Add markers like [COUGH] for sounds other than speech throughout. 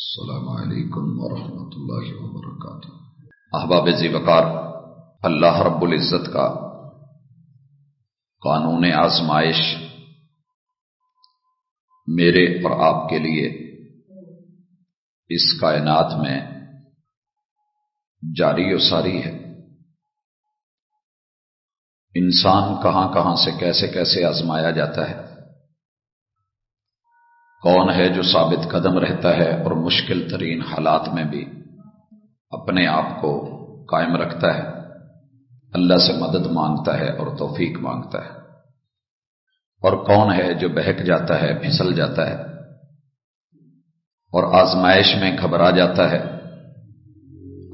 السلام علیکم ورحمۃ اللہ وبرکاتہ۔ احباب زی وقار اللہ رب العزت کا قانون آزمائش میرے اور آپ کے لیے اس کائنات میں جاری و ساری ہے۔ انسان کہاں کہاں سے کیسے کیسے آزمایا جاتا ہے؟ کون ہے جو ثابت قدم رہتا ہے اور مشکل ترین حالات میں بھی اپنے آپ کو قائم رکھتا ہے؟ اللہ سے مدد مانگتا ہے اور توفیق مانگتا ہے۔ اور کون ہے جو بہک جاتا ہے، پھسل جاتا ہے؟ اور آزمائش میں گھبرا جاتا ہے۔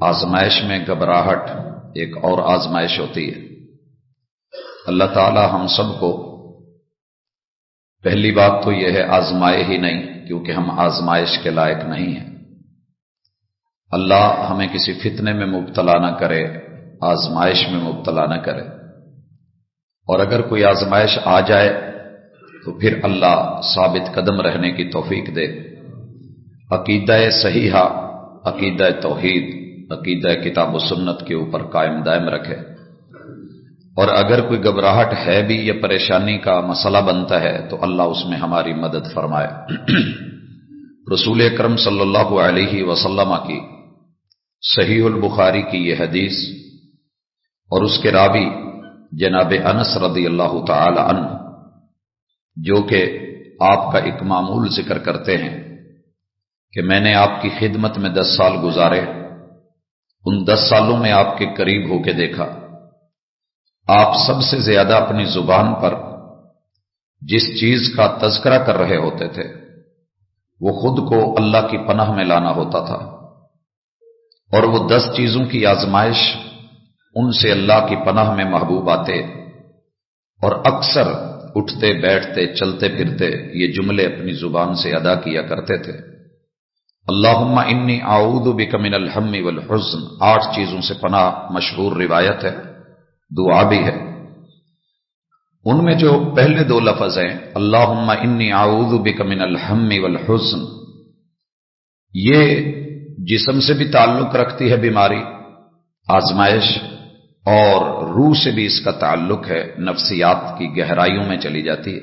آزمائش میں گھبراہٹ ایک اور آزمائش ہوتی ہے۔ اللہ تعالی ہم سب کو پہلی بات تو یہ ہے آزمائے ہی نہیں، کیونکہ ہم آزمائش کے لائق نہیں ہیں۔ اللہ ہمیں کسی فتنے میں مبتلا نہ کرے، آزمائش میں مبتلا نہ کرے۔ اور اگر کوئی آزمائش آ جائے، تو پھر اللہ ثابت قدم رہنے کی توفیق دے۔ عقیدہ صحیحہ، عقیدہ توحید، عقیدہ کتاب و سنت کے اوپر قائم دائم رکھے۔ اور اگر کوئی گھبراہٹ ہے بھی یا پریشانی کا مسئلہ بنتا ہے تو اللہ اس میں ہماری مدد فرمائے۔ [CLEARS THROAT] رسول اکرم صلی اللہ علیہ وسلم کی صحیح البخاری کی یہ حدیث اور اس کے رابی جناب انس رضی اللہ تعالی عنہ، جو کہ آپ کا ایک معمول ذکر کرتے ہیں کہ میں نے آپ کی خدمت میں دس سال گزارے، ان دس سالوں میں آپ کے قریب ہو کے دیکھا۔ آپ سب سے زیادہ اپنی زبان پر جس چیز کا تذکرہ کر رہے ہوتے تھے، وہ خود کو اللہ کی پناہ میں لانا ہوتا تھا۔ اور وہ دس چیزوں کی آزمائش ان سے اللہ کی پناہ میں محبوب آتے اور اکثر اٹھتے، بیٹھتے، چلتے پھرتے یہ جملے اپنی زبان سے ادا کیا کرتے تھے۔ اللہ انی آؤد بکمن الحم والحزن۔ آٹھ چیزوں سے پناہ مشہور روایت ہے۔ دعا بھی ہے۔ ان میں جو پہلے دو لفظ ہیں اللہ انی اعوذ بک من الحم والحزن، یہ جسم سے بھی تعلق رکھتی ہے بیماری، آزمائش، اور روح سے بھی اس کا تعلق ہے، نفسیات کی گہرائیوں میں چلی جاتی ہے۔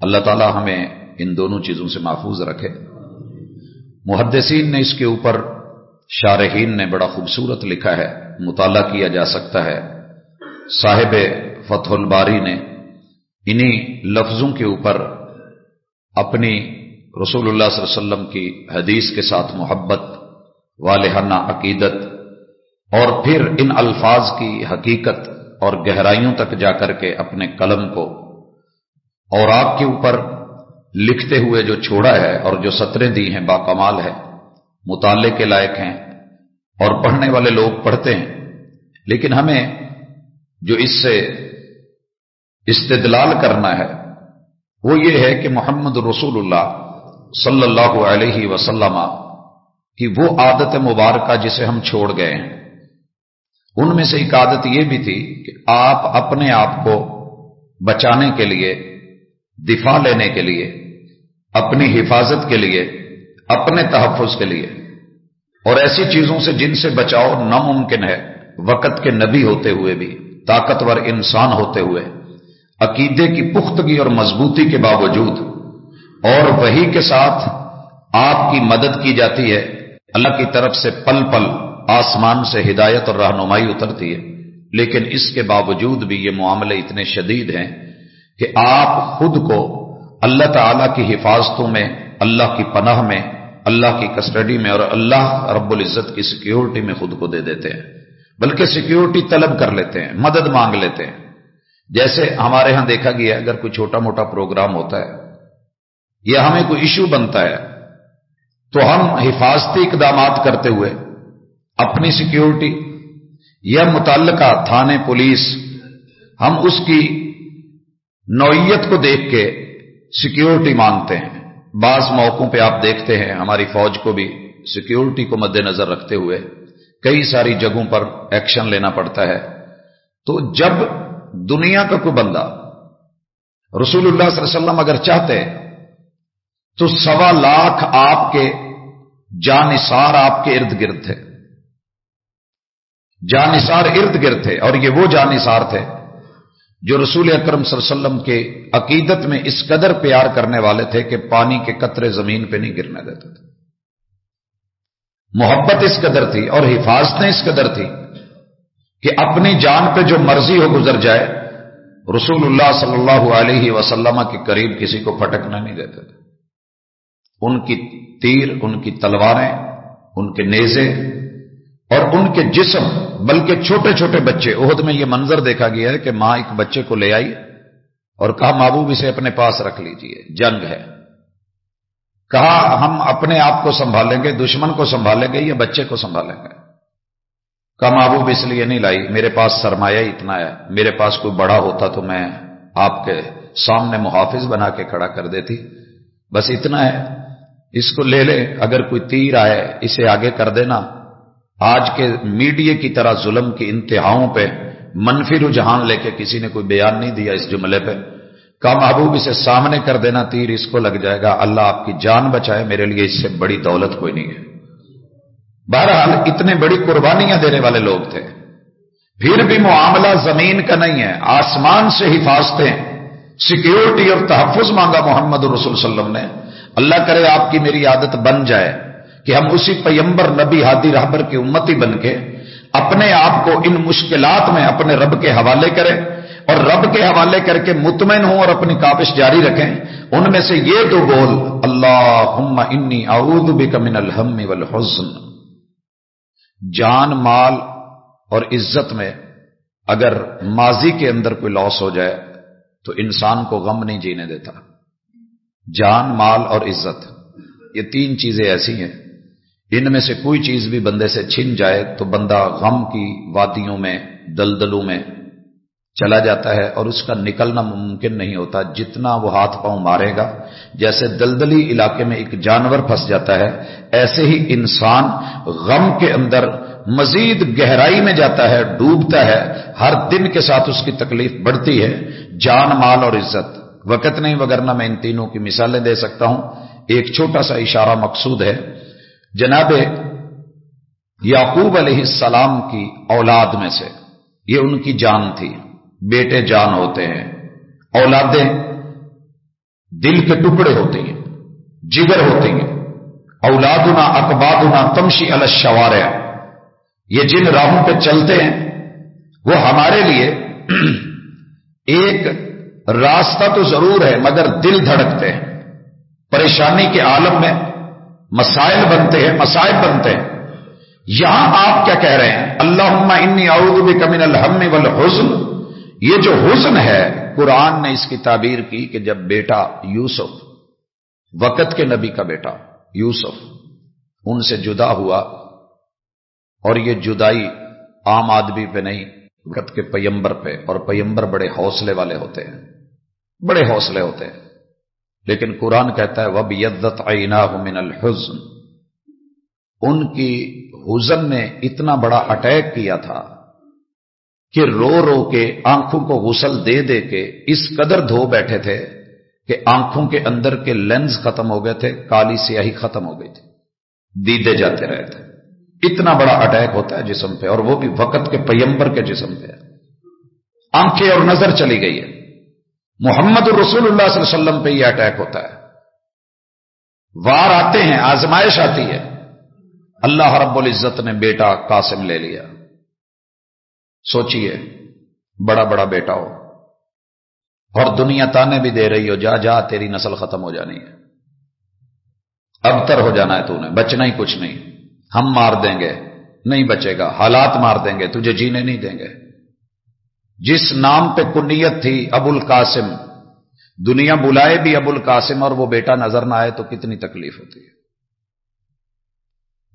اللہ تعالی ہمیں ان دونوں چیزوں سے محفوظ رکھے۔ محدثین نے اس کے اوپر شارحین نے بڑا خوبصورت لکھا ہے، مطالعہ کیا جا سکتا ہے۔ صاحب فتح الباری نے انہی لفظوں کے اوپر اپنی رسول اللہ صلی اللہ علیہ وسلم کی حدیث کے ساتھ محبت، والہانہ عقیدت اور پھر ان الفاظ کی حقیقت اور گہرائیوں تک جا کر کے اپنے قلم کو اور آپ کے اوپر لکھتے ہوئے جو چھوڑا ہے اور جو سطریں دی ہیں باکمال ہے، مطالعے کے لائق ہیں اور پڑھنے والے لوگ پڑھتے ہیں، لیکن ہمیں جو اس سے استدلال کرنا ہے، وہ یہ ہے کہ محمد رسول اللہ صلی اللہ علیہ وسلم کی وہ عادت مبارکہ جسے ہم چھوڑ گئے ہیں۔ ان میں سے ایک عادت یہ بھی تھی کہ آپ اپنے آپ کو بچانے کے لیے، دفاع لینے کے لیے، اپنی حفاظت کے لیے، اپنے تحفظ کے لیے۔ اور ایسی چیزوں سے جن سے بچاؤ ناممکن ہے، وقت کے نبی ہوتے ہوئے بھی۔ طاقتور انسان ہوتے ہوئے، عقیدے کی پختگی اور مضبوطی کے باوجود، اور وہی کے ساتھ آپ کی مدد کی جاتی ہے۔ اللہ کی طرف سے پل پل آسمان سے ہدایت اور رہنمائی اترتی ہے۔ لیکن اس کے باوجود بھی یہ معاملے اتنے شدید ہیں کہ آپ خود کو اللہ تعالی کی حفاظتوں میں، اللہ کی پناہ میں، اللہ کی کسٹڈی میں اور اللہ رب العزت کی سیکیورٹی میں خود کو دے دیتے ہیں۔ بلکہ سیکیورٹی طلب کر لیتے ہیں، مدد مانگ لیتے ہیں۔ جیسے ہمارے ہاں دیکھا گیا اگر کوئی چھوٹا موٹا پروگرام ہوتا ہے، یا ہمیں کوئی ایشو بنتا ہے، تو ہم حفاظتی اقدامات کرتے ہوئے اپنی سیکیورٹی یا متعلقہ تھانے پولیس، ہم اس کی نوعیت کو دیکھ کے سیکیورٹی مانگتے ہیں۔ بعض موقعوں پہ آپ دیکھتے ہیں، ہماری فوج کو بھی سیکیورٹی کو مد نظر رکھتے ہوئے کئی ساری جگہوں پر ایکشن لینا پڑتا ہے۔ تو جب دنیا کا کوئی بندہ رسول اللہ صلی اللہ علیہ وسلم اگر چاہتے تو سوا لاکھ آپ کے جانثار آپ کے ارد گرد تھے۔ جانثار ارد گرد تھے اور یہ وہ جانثار تھے جو رسول اکرم صلی اللہ علیہ وسلم کے عقیدت میں اس قدر پیار کرنے والے تھے کہ پانی کے قطرے زمین پہ نہیں گرنے دیتے تھے۔ محبت اس قدر تھی اور حفاظتیں اس قدر تھی کہ اپنی جان پہ جو مرضی ہو گزر جائے، رسول اللہ صلی اللہ علیہ وسلم کے قریب کسی کو پھٹکنا نہیں دیتے تھے۔ ان کی تیر، ان کی تلواریں، ان کے نیزے اور ان کے جسم، بلکہ چھوٹے چھوٹے بچے۔ عہد میں یہ منظر دیکھا گیا ہے کہ ماں ایک بچے کو لے آئی اور کہا، محبوب، اسے اپنے پاس رکھ لیجیے، جنگ ہے۔ کہا، ہم اپنے آپ کو سنبھالیں گے، دشمن کو سنبھالیں گے، یا بچے کو سنبھالیں گے۔ کہا، محبوب اس لیے نہیں لائی، میرے پاس سرمایہ اتنا ہے۔ میرے پاس کوئی بڑا ہوتا تو میں آپ کے سامنے محافظ بنا کے کھڑا کر دیتی۔ بس اتنا ہے۔ اس کو لے لے اگر کوئی تیر آئے، اسے آگے کر دینا۔ آج کے میڈیا کی طرح ظلم کی انتہاؤں پہ منفی رجحان لے کے کسی نے کوئی بیان نہیں دیا اس جملے پہ۔ کا محبوب اسے سامنے کر دینا تیر، اس کو لگ جائے گا، اللہ آپ کی جان بچائے، میرے لیے اس سے بڑی دولت کوئی نہیں ہے۔ بہرحال اتنے بڑی قربانیاں دینے والے لوگ تھے۔ پھر بھی معاملہ زمین کا نہیں ہے، آسمان سے حفاظتیں سیکیورٹی اور تحفظ مانگا محمد رسول صلی اللہ علیہ وسلم نے۔ اللہ کرے آپ کی میری عادت بن جائے کہ ہم اسی پیمبر، نبی، ہادی، رہبر کی امتی بن کے اپنے آپ کو ان مشکلات میں، اپنے رب کے حوالے کریں۔ اور رب کے حوالے کر کے مطمئن ہوں اور اپنی کابش جاری رکھیں، ان میں سے یہ دو بول اللہ انی اعوذ بک من الحم والحزن. جان، مال اور عزت میں اگر ماضی کے اندر کوئی لاس ہو جائے، تو انسان کو غم نہیں جینے دیتا۔ جان، مال اور عزت، یہ تین چیزیں ایسی ہیں۔ ان میں سے کوئی چیز بھی بندے سے چھن جائے تو بندہ غم کی وادیوں میں، دلدلوں میں چلا جاتا ہے اور اس کا نکلنا ممکن نہیں ہوتا جتنا وہ ہاتھ پاؤں مارے گا۔ جیسے دلدلی علاقے میں ایک جانور پھنس جاتا ہے، ایسے ہی انسان غم کے اندر مزید گہرائی میں جاتا ہے، ڈوبتا ہے۔ ہر دن کے ساتھ اس کی تکلیف بڑھتی ہے۔ جان، مال اور عزت۔ وقت نہیں وگرنا میں ان تینوں کی مثالیں دے سکتا ہوں۔ ایک چھوٹا سا اشارہ مقصود ہے۔ جناب یعقوب علیہ السلام کی اولاد میں سے، یہ ان کی جان تھی۔ بیٹے جان ہوتے ہیں، اولادیں دل کے ٹکڑے ہوتے ہیں، جگر ہوتے ہیں۔ اولادنا اقبادنا تمشی الشوار یہ جن راہوں پہ چلتے ہیں، وہ ہمارے لیے ایک راستہ تو ضرور ہے، مگر دل دھڑکتے ہیں۔ پریشانی کے عالم میں مسائل بنتے ہیں مسائل بنتے ہیں۔ یہاں آپ کیا کہہ رہے ہیں؟ اللہ انی اعوذ بک من الحم والحزن۔ یہ جو حزن ہے، قرآن نے اس کی تعبیر کی کہ جب بیٹا یوسف، وقت کے نبی کا بیٹا یوسف، ان سے جدا ہوا اور یہ جدائی عام آدمی پہ نہیں، وقت کے پیمبر پہ، اور پیمبر بڑے حوصلے والے ہوتے ہیں۔ بڑے حوصلے ہوتے ہیں۔ لیکن قرآن کہتا ہے وب یدت عینا من الحزن۔ ان کی حزن نے اتنا بڑا اٹیک کیا تھا کہ رو رو کے آنکھوں کو غسل دے دے کے اس قدر دھو بیٹھے تھے کہ آنکھوں کے اندر کے لینز ختم ہو گئے تھے، کالی سیاہی ختم ہو گئی تھی۔ دیدے جاتے رہے تھے۔ اتنا بڑا اٹیک ہوتا ہے جسم پہ اور وہ بھی وقت کے پیمبر کے جسم پہ۔ آنکھیں اور نظر چلی گئی ہے۔ محمد رسول اللہ صلی اللہ علیہ وسلم پہ یہ اٹیک ہوتا ہے۔ وار آتے ہیں، آزمائش آتی ہے۔ اللہ رب العزت نے بیٹا قاسم لے لیا۔ سوچئے، بڑا بڑا بیٹا ہو۔ اور دنیا تانے بھی دے رہی ہو، جا جا، تیری نسل ختم ہو جانی ہے۔ ابتر ہو جانا ہے تو نے، بچنا ہی کچھ نہیں۔ ہم مار دیں گے، نہیں بچے گا۔ حالات مار دیں گے، تجھے جینے نہیں دیں گے۔ جس نام پہ کنیت تھی ابو القاسم، دنیا بلائے بھی ابو القاسم اور وہ بیٹا نظر نہ آئے تو کتنی تکلیف ہوتی ہے۔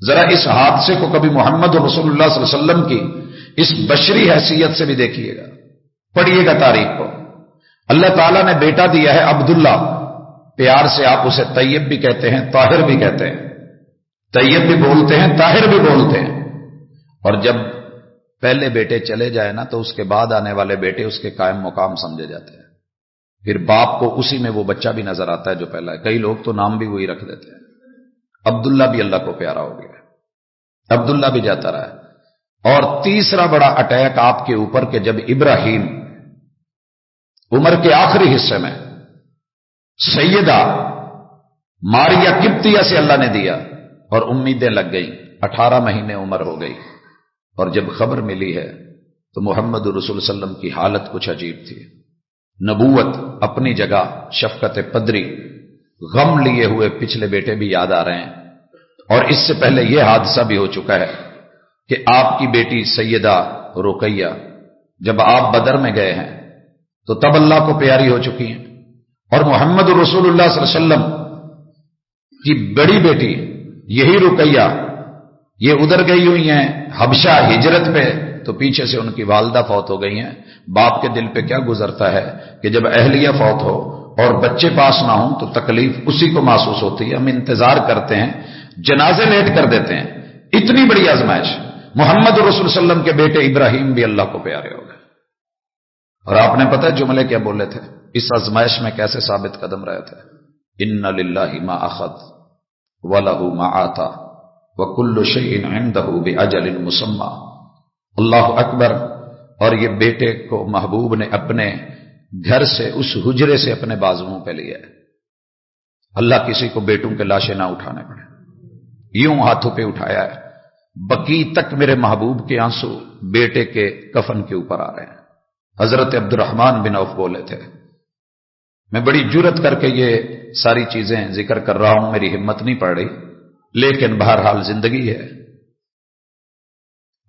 ذرا اس حادثے کو کبھی محمد رسول اللہ صلی اللہ علیہ وسلم کی اس بشری حیثیت سے بھی دیکھیے گا۔ پڑھیے گا تاریخ کو۔ اللہ تعالیٰ نے بیٹا دیا ہے عبداللہ۔ پیار سے آپ اسے طیب بھی کہتے ہیں، طاہر بھی کہتے ہیں۔ طیب بھی بولتے ہیں، طاہر بھی بولتے ہیں۔ اور جب پہلے بیٹے چلے جائے نا، تو اس کے بعد آنے والے بیٹے اس کے قائم مقام سمجھے جاتے ہیں۔ پھر باپ کو اسی میں وہ بچہ بھی نظر آتا ہے جو پہلا ہے۔ کئی لوگ تو نام بھی وہی رکھ دیتے ہیں۔ عبداللہ بھی اللہ کو پیارا ہو گیا عبداللہ بھی جاتا رہا ہے۔ اور تیسرا بڑا اٹیک آپ کے اوپر کہ جب ابراہیم عمر کے آخری حصے میں سیدہ ماریا کپتیا سے اللہ نے دیا اور امیدیں لگ گئی اٹھارہ مہینے عمر ہو گئی اور جب خبر ملی ہے تو محمد رسول وسلم کی حالت کچھ عجیب تھی۔ نبوت اپنی جگہ شفقت پدری غم لیے ہوئے پچھلے بیٹے بھی یاد آ رہے ہیں اور اس سے پہلے یہ حادثہ بھی ہو چکا ہے۔ کہ آپ کی بیٹی سیدہ روکیا جب آپ بدر میں گئے ہیں، تو تب اللہ کو پیاری ہو چکی ہیں۔ اور محمد رسول اللہ صلی اللہ علیہ وسلم کی بڑی بیٹی، یہی رکیا یہ ادھر گئی ہوئی ہیں، حبشہ ہجرت پہ، تو پیچھے سے ان کی والدہ فوت ہو گئی ہیں۔ باپ کے دل پہ کیا گزرتا ہے کہ جب اہلیہ فوت ہو اور بچے پاس نہ ہوں، تو تکلیف اسی کو محسوس ہوتی ہے۔ ہم انتظار کرتے ہیں، جنازے لیٹ کر دیتے ہیں۔ اتنی بڑی آزمائش۔ محمد رسول وسلم کے بیٹے ابراہیم بھی اللہ کو پیارے ہو گئے۔ اور آپ نے پتا جملے کیا بولے تھے؟ اس آزمائش میں کیسے ثابت قدم رہے تھے؟ ان للہ ما اخذ و لہو ما آتا وہ کلو شعین عنده باجل مسمى اللہ اکبر۔ اور یہ بیٹے کو محبوب نے اپنے گھر سے، اس حجرے سے اپنے بازوؤں پہ لیا ہے۔ اللہ کسی کو بیٹوں کے لاشیں نہ اٹھانے پڑے۔ یوں ہاتھوں پہ اٹھایا ہے۔ بکی تک میرے محبوب کے آنسو بیٹے کے کفن کے اوپر آ رہے ہیں۔ حضرت عبد الرحمان بن عوف بولے تھے۔ میں بڑی جرت کر کے یہ ساری چیزیں ذکر کر رہا ہوں، میری ہمت نہیں پڑ رہی۔ لیکن بہرحال زندگی ہے۔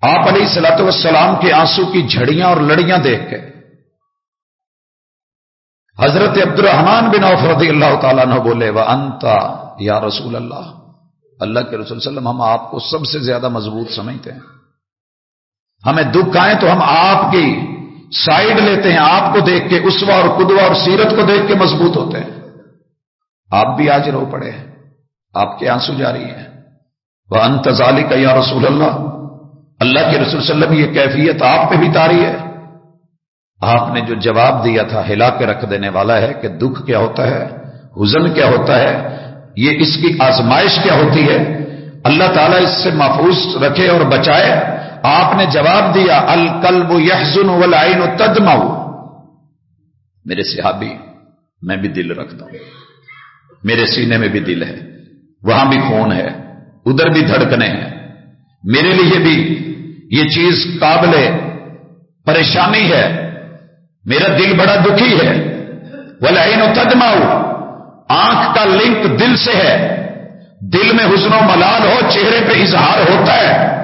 آپ علیہ سلاۃ والسلام کے آنسو کی جھڑیاں اور لڑیاں دیکھ کے حضرت عبد الرحمان بن عوف رضی اللہ تعالیٰ نے بولے وہ انتا یا رسول اللہ؟ اللہ کے رسول وسلم ہم آپ کو سب سے زیادہ مضبوط سمجھتے ہیں۔ ہمیں دکھ آئے تو ہم آپ کی سائڈ لیتے ہیں، آپ کو دیکھ کے اسوا اور قدوا اور سیرت کو دیکھ کے مضبوط ہوتے ہیں۔ آپ بھی آج رو پڑے ہیں، آپ کے آنسو جاری ہیں۔ وہ انتظالی کا یا رسول اللہ اللہ کے رسول صلی اللہ علیہ وسلم یہ کیفیت آپ پہ بھی تاری ہے۔ آپ نے جو جواب دیا تھا ہلا کے رکھ دینے والا ہے کہ دکھ کیا ہوتا ہے، حزن کیا ہوتا ہے یہ اس کی آزمائش کیا ہوتی ہے؟ اللہ تعالیٰ اس سے محفوظ رکھے اور بچائے۔ آپ نے جواب دیا الکلب یحزن والعین تدمع۔ میرے صحابی، میں بھی دل رکھتا ہوں۔ میرے سینے میں بھی دل ہے، وہاں بھی خون ہے، ادھر بھی دھڑکنے ہیں۔ میرے لیے بھی یہ چیز قابل پریشانی ہے۔ میرا دل بڑا دکھی ہے۔ والعین تدمع۔ آنکھ کا لنک دل سے ہے۔ دل میں حسن و ملال ہو، چہرے پہ اظہار ہوتا ہے۔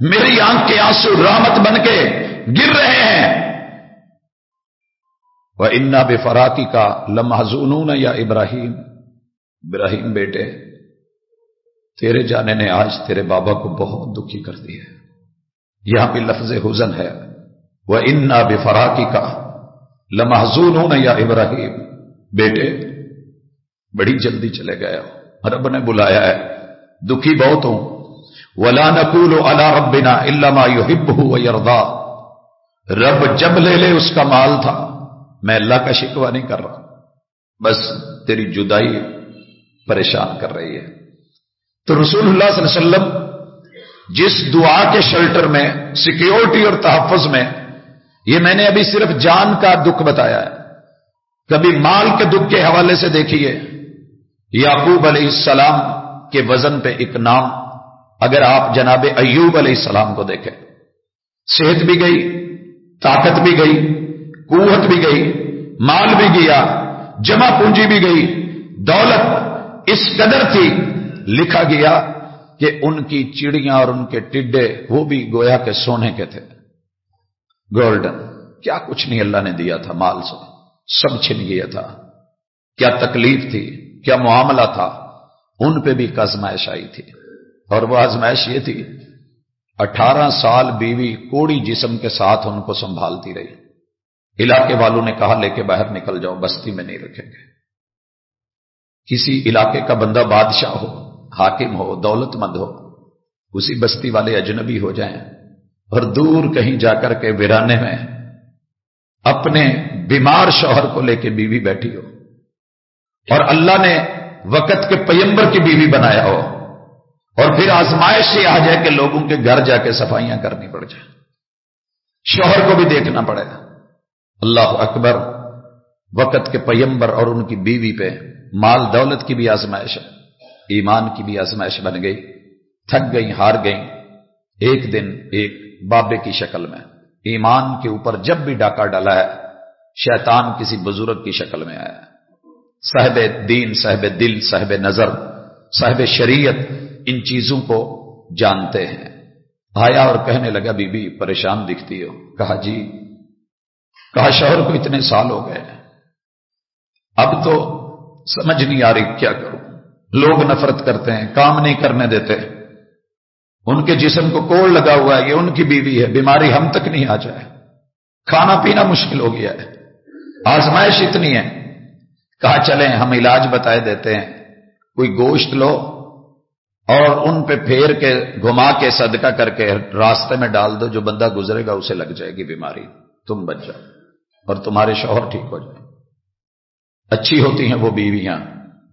میری آنکھ کے آنسو رحمت بن کے گر رہے ہیں۔ وہ انا بے فراقی کا لمحون یا ابراہیم۔ ابراہیم بیٹے، تیرے جانے نے آج تیرے بابا کو بہت دکھی کر دی ہے۔ یہاں بھی لفظ حزن ہے۔ وہ انا بے فراقی کا لمحون یا ابراہیم۔ بیٹے بڑی جلدی چلے گیا رب نے بلایا ہے، دکھی بہت ہوں۔ ولا نقول اللہ ربنا علامہ یحب ہو یردا رب جب لے لے اس کا مال تھا، میں اللہ کا شکوہ نہیں کر رہا۔ بس تیری جدائی پریشان کر رہی ہے۔ تو رسول اللہ صلی اللہ علیہ وسلم جس دعا کے شیلٹر میں سیکیورٹی اور تحفظ میں، یہ میں نے ابھی صرف جان کا دکھ بتایا ہے۔ کبھی مال کے دکھ کے حوالے سے دیکھیے۔ یعقوب علیہ السلام کے وزن پہ ایک نام، اگر آپ جناب ایوب علیہ السلام کو دیکھیں، صحت بھی گئی، طاقت بھی گئی، قوت بھی گئی، مال بھی گیا، جمع پونجی بھی گئی، دولت اس قدر تھی، لکھا گیا کہ ان کی چڑیاں اور ان کے ٹڈے، وہ بھی گویا کے سونے کے تھے۔ گولڈن، کیا کچھ نہیں اللہ نے دیا تھا مال سے، سب چھن گیا تھا۔ کیا تکلیف تھی۔ کیا معاملہ تھا؟ ان پہ بھی ایک آزمائش آئی تھی۔ اور وہ آزمائش یہ تھی، اٹھارہ سال بیوی کوڑی جسم کے ساتھ ان کو سنبھالتی رہی۔ علاقے والوں نے کہا، لے کے باہر نکل جاؤ، بستی میں نہیں رکھیں گے۔ کسی علاقے کا بندہ بادشاہ ہو، حاکم ہو، دولت مند ہو، اسی بستی والے اجنبی ہو جائیں اور دور کہیں جا کر کے ویرانے میں اپنے بیمار شوہر کو لے کے بیوی بیٹھی ہو۔ اور اللہ نے وقت کے پیمبر کی بیوی بنایا ہو۔ اور پھر آزمائش ہی آ جائے کہ لوگوں کے گھر جا کے صفائیاں کرنی پڑ جائیں۔ شوہر کو بھی دیکھنا پڑے گا۔ اللہ اکبر، وقت کے پیمبر اور ان کی بیوی پہ مال دولت کی بھی آزمائش ہے۔ ایمان کی بھی آزمائش بن گئی۔ تھک گئی ہار گئی ایک دن ایک بابے کی شکل میں۔ ایمان کے اوپر جب بھی ڈاکہ ڈالا ہے، شیطان کسی بزرگ کی شکل میں آیا۔ صاحب دین، صاحب دل، صاحب نظر، صاحب شریعت، ان چیزوں کو جانتے ہیں۔ آیا اور کہنے لگا بی بی پریشان دکھتی ہو۔ کہا جی۔ کہا، شوہر کو اتنے سال ہو گئے اب تو سمجھ نہیں آ رہی کیا کروں۔ لوگ نفرت کرتے ہیں، کام نہیں کرنے دیتے۔ ان کے جسم کو کوڑ لگا ہوا ہے، یہ ان کی بیوی ہے۔ بیماری ہم تک نہیں آ جائے۔ کھانا پینا مشکل ہو گیا ہے۔ آزمائش اتنی ہے۔ کہا چلیں، ہم علاج بتائے دیتے ہیں۔ کوئی گوشت لو اور ان پہ پھیر کے، گھما کے، صدقہ کر کے راستے میں ڈال دو، جو بندہ گزرے گا اسے لگ جائے گی بیماری۔ تم بچ جاؤ اور تمہارے شوہر ٹھیک ہو جائے اچھی ہوتی ہیں وہ بیویاں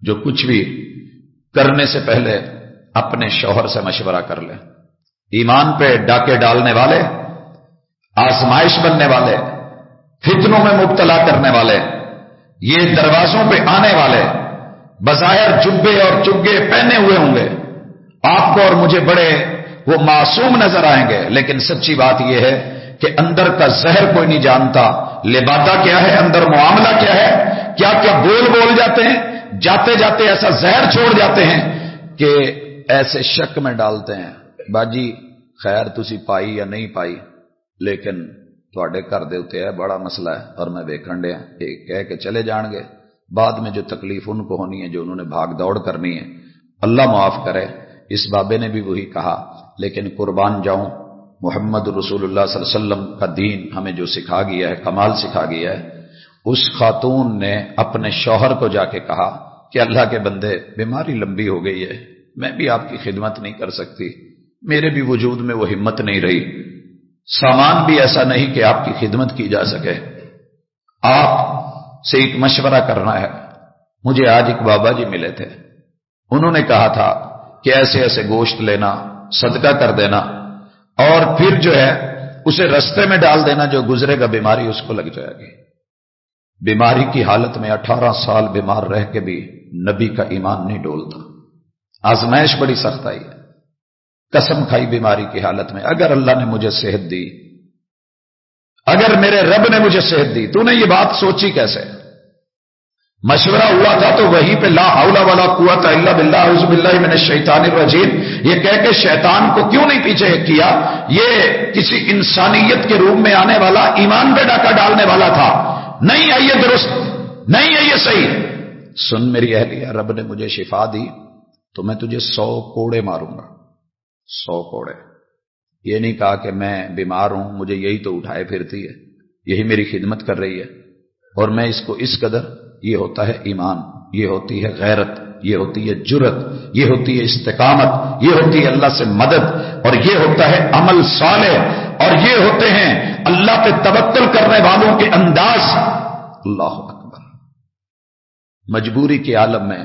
جو کچھ بھی کرنے سے پہلے اپنے شوہر سے مشورہ کر لیں۔ ایمان پہ ڈاکے ڈالنے والے، آزمائش بننے والے، فتنوں میں مبتلا کرنے والے۔ یہ دروازوں پہ آنے والے بظاہر جبے اور چگے پہنے ہوئے ہوں گے۔ آپ کو اور مجھے بڑے وہ معصوم نظر آئیں گے۔ لیکن سچی بات یہ ہے کہ اندر کا زہر کوئی نہیں جانتا۔ لبادہ کیا ہے؟ اندر معاملہ کیا ہے؟ کیا کیا بول بول جاتے ہیں؟ جاتے جاتے ایسا زہر چھوڑ جاتے ہیں کہ ایسے شک میں ڈالتے ہیں۔ باجی، خیر تسی پائی یا نہیں پائی، لیکن تھوڑے کر دیتے ہے بڑا مسئلہ ہے اور میں ویکن ڈیا کہہ کے چلے جان گے بعد میں جو تکلیف ان کو ہونی ہے جو انہوں نے بھاگ دوڑ کرنی ہے اللہ معاف کرے اس بابے نے بھی وہی کہا لیکن قربان جاؤں محمد رسول اللہ صلی اللہ علیہ وسلم کا دین ہمیں جو سکھا گیا ہے کمال سکھا گیا ہے اس خاتون نے اپنے شوہر کو جا کے کہا کہ اللہ کے بندے بیماری لمبی ہو گئی ہے میں بھی آپ کی خدمت نہیں کر سکتی میرے بھی وجود میں وہ ہمت نہیں رہی سامان بھی ایسا نہیں کہ آپ کی خدمت کی جا سکے۔ آپ سے ایک مشورہ کرنا ہے۔ مجھے آج ایک بابا جی ملے تھے۔ انہوں نے کہا تھا کہ ایسے ایسے گوشت لینا، صدقہ کر دینا اور پھر جو ہے اسے رستے میں ڈال دینا جو گزرے گا، بیماری اس کو لگ جائے گی۔ بیماری کی حالت میں اٹھارہ سال بیمار رہ کے بھی نبی کا ایمان نہیں ڈولتا۔ آزمائش بڑی سخت آئی ہے۔ قسم کھائی بیماری کی حالت میں، اگر اللہ نے مجھے صحت دی، اگر میرے رب نے مجھے صحت دی، تو نے یہ بات سوچی کیسے؟ مشورہ ہوا تھا تو وہیں پہ لا حول ولا قوت الا باللہ، اعوذ باللہ من الشیطان الرجیم۔ یہ کہہ کے شیطان کو کیوں نہیں پیچھے کیا؟ یہ کسی انسانیت کے روپ میں آنے والا، ایمان پہ ڈاکہ ڈالنے والا تھا۔ نہیں ہے یہ درست، نہیں ہے یہ صحیح۔ سن میری اہلیہ، رب نے مجھے شفا دی، تو میں تجھے سو کوڑے ماروں گا۔ سو کوڑے۔ یہ نہیں کہا کہ میں بیمار ہوں، مجھے یہی تو اٹھائے پھرتی ہے، یہی میری خدمت کر رہی ہے۔ اور میں اس کو اس قدر، یہ ہوتا ہے ایمان، یہ ہوتی ہے غیرت، یہ ہوتی ہے جرت یہ ہوتی ہے استقامت، یہ ہوتی ہے اللہ سے مدد، اور یہ ہوتا ہے عمل صالح۔ اور یہ ہوتے ہیں اللہ پہ تبکل کرنے والوں کے انداز۔ اللہ اکبر۔ مجبوری کے عالم میں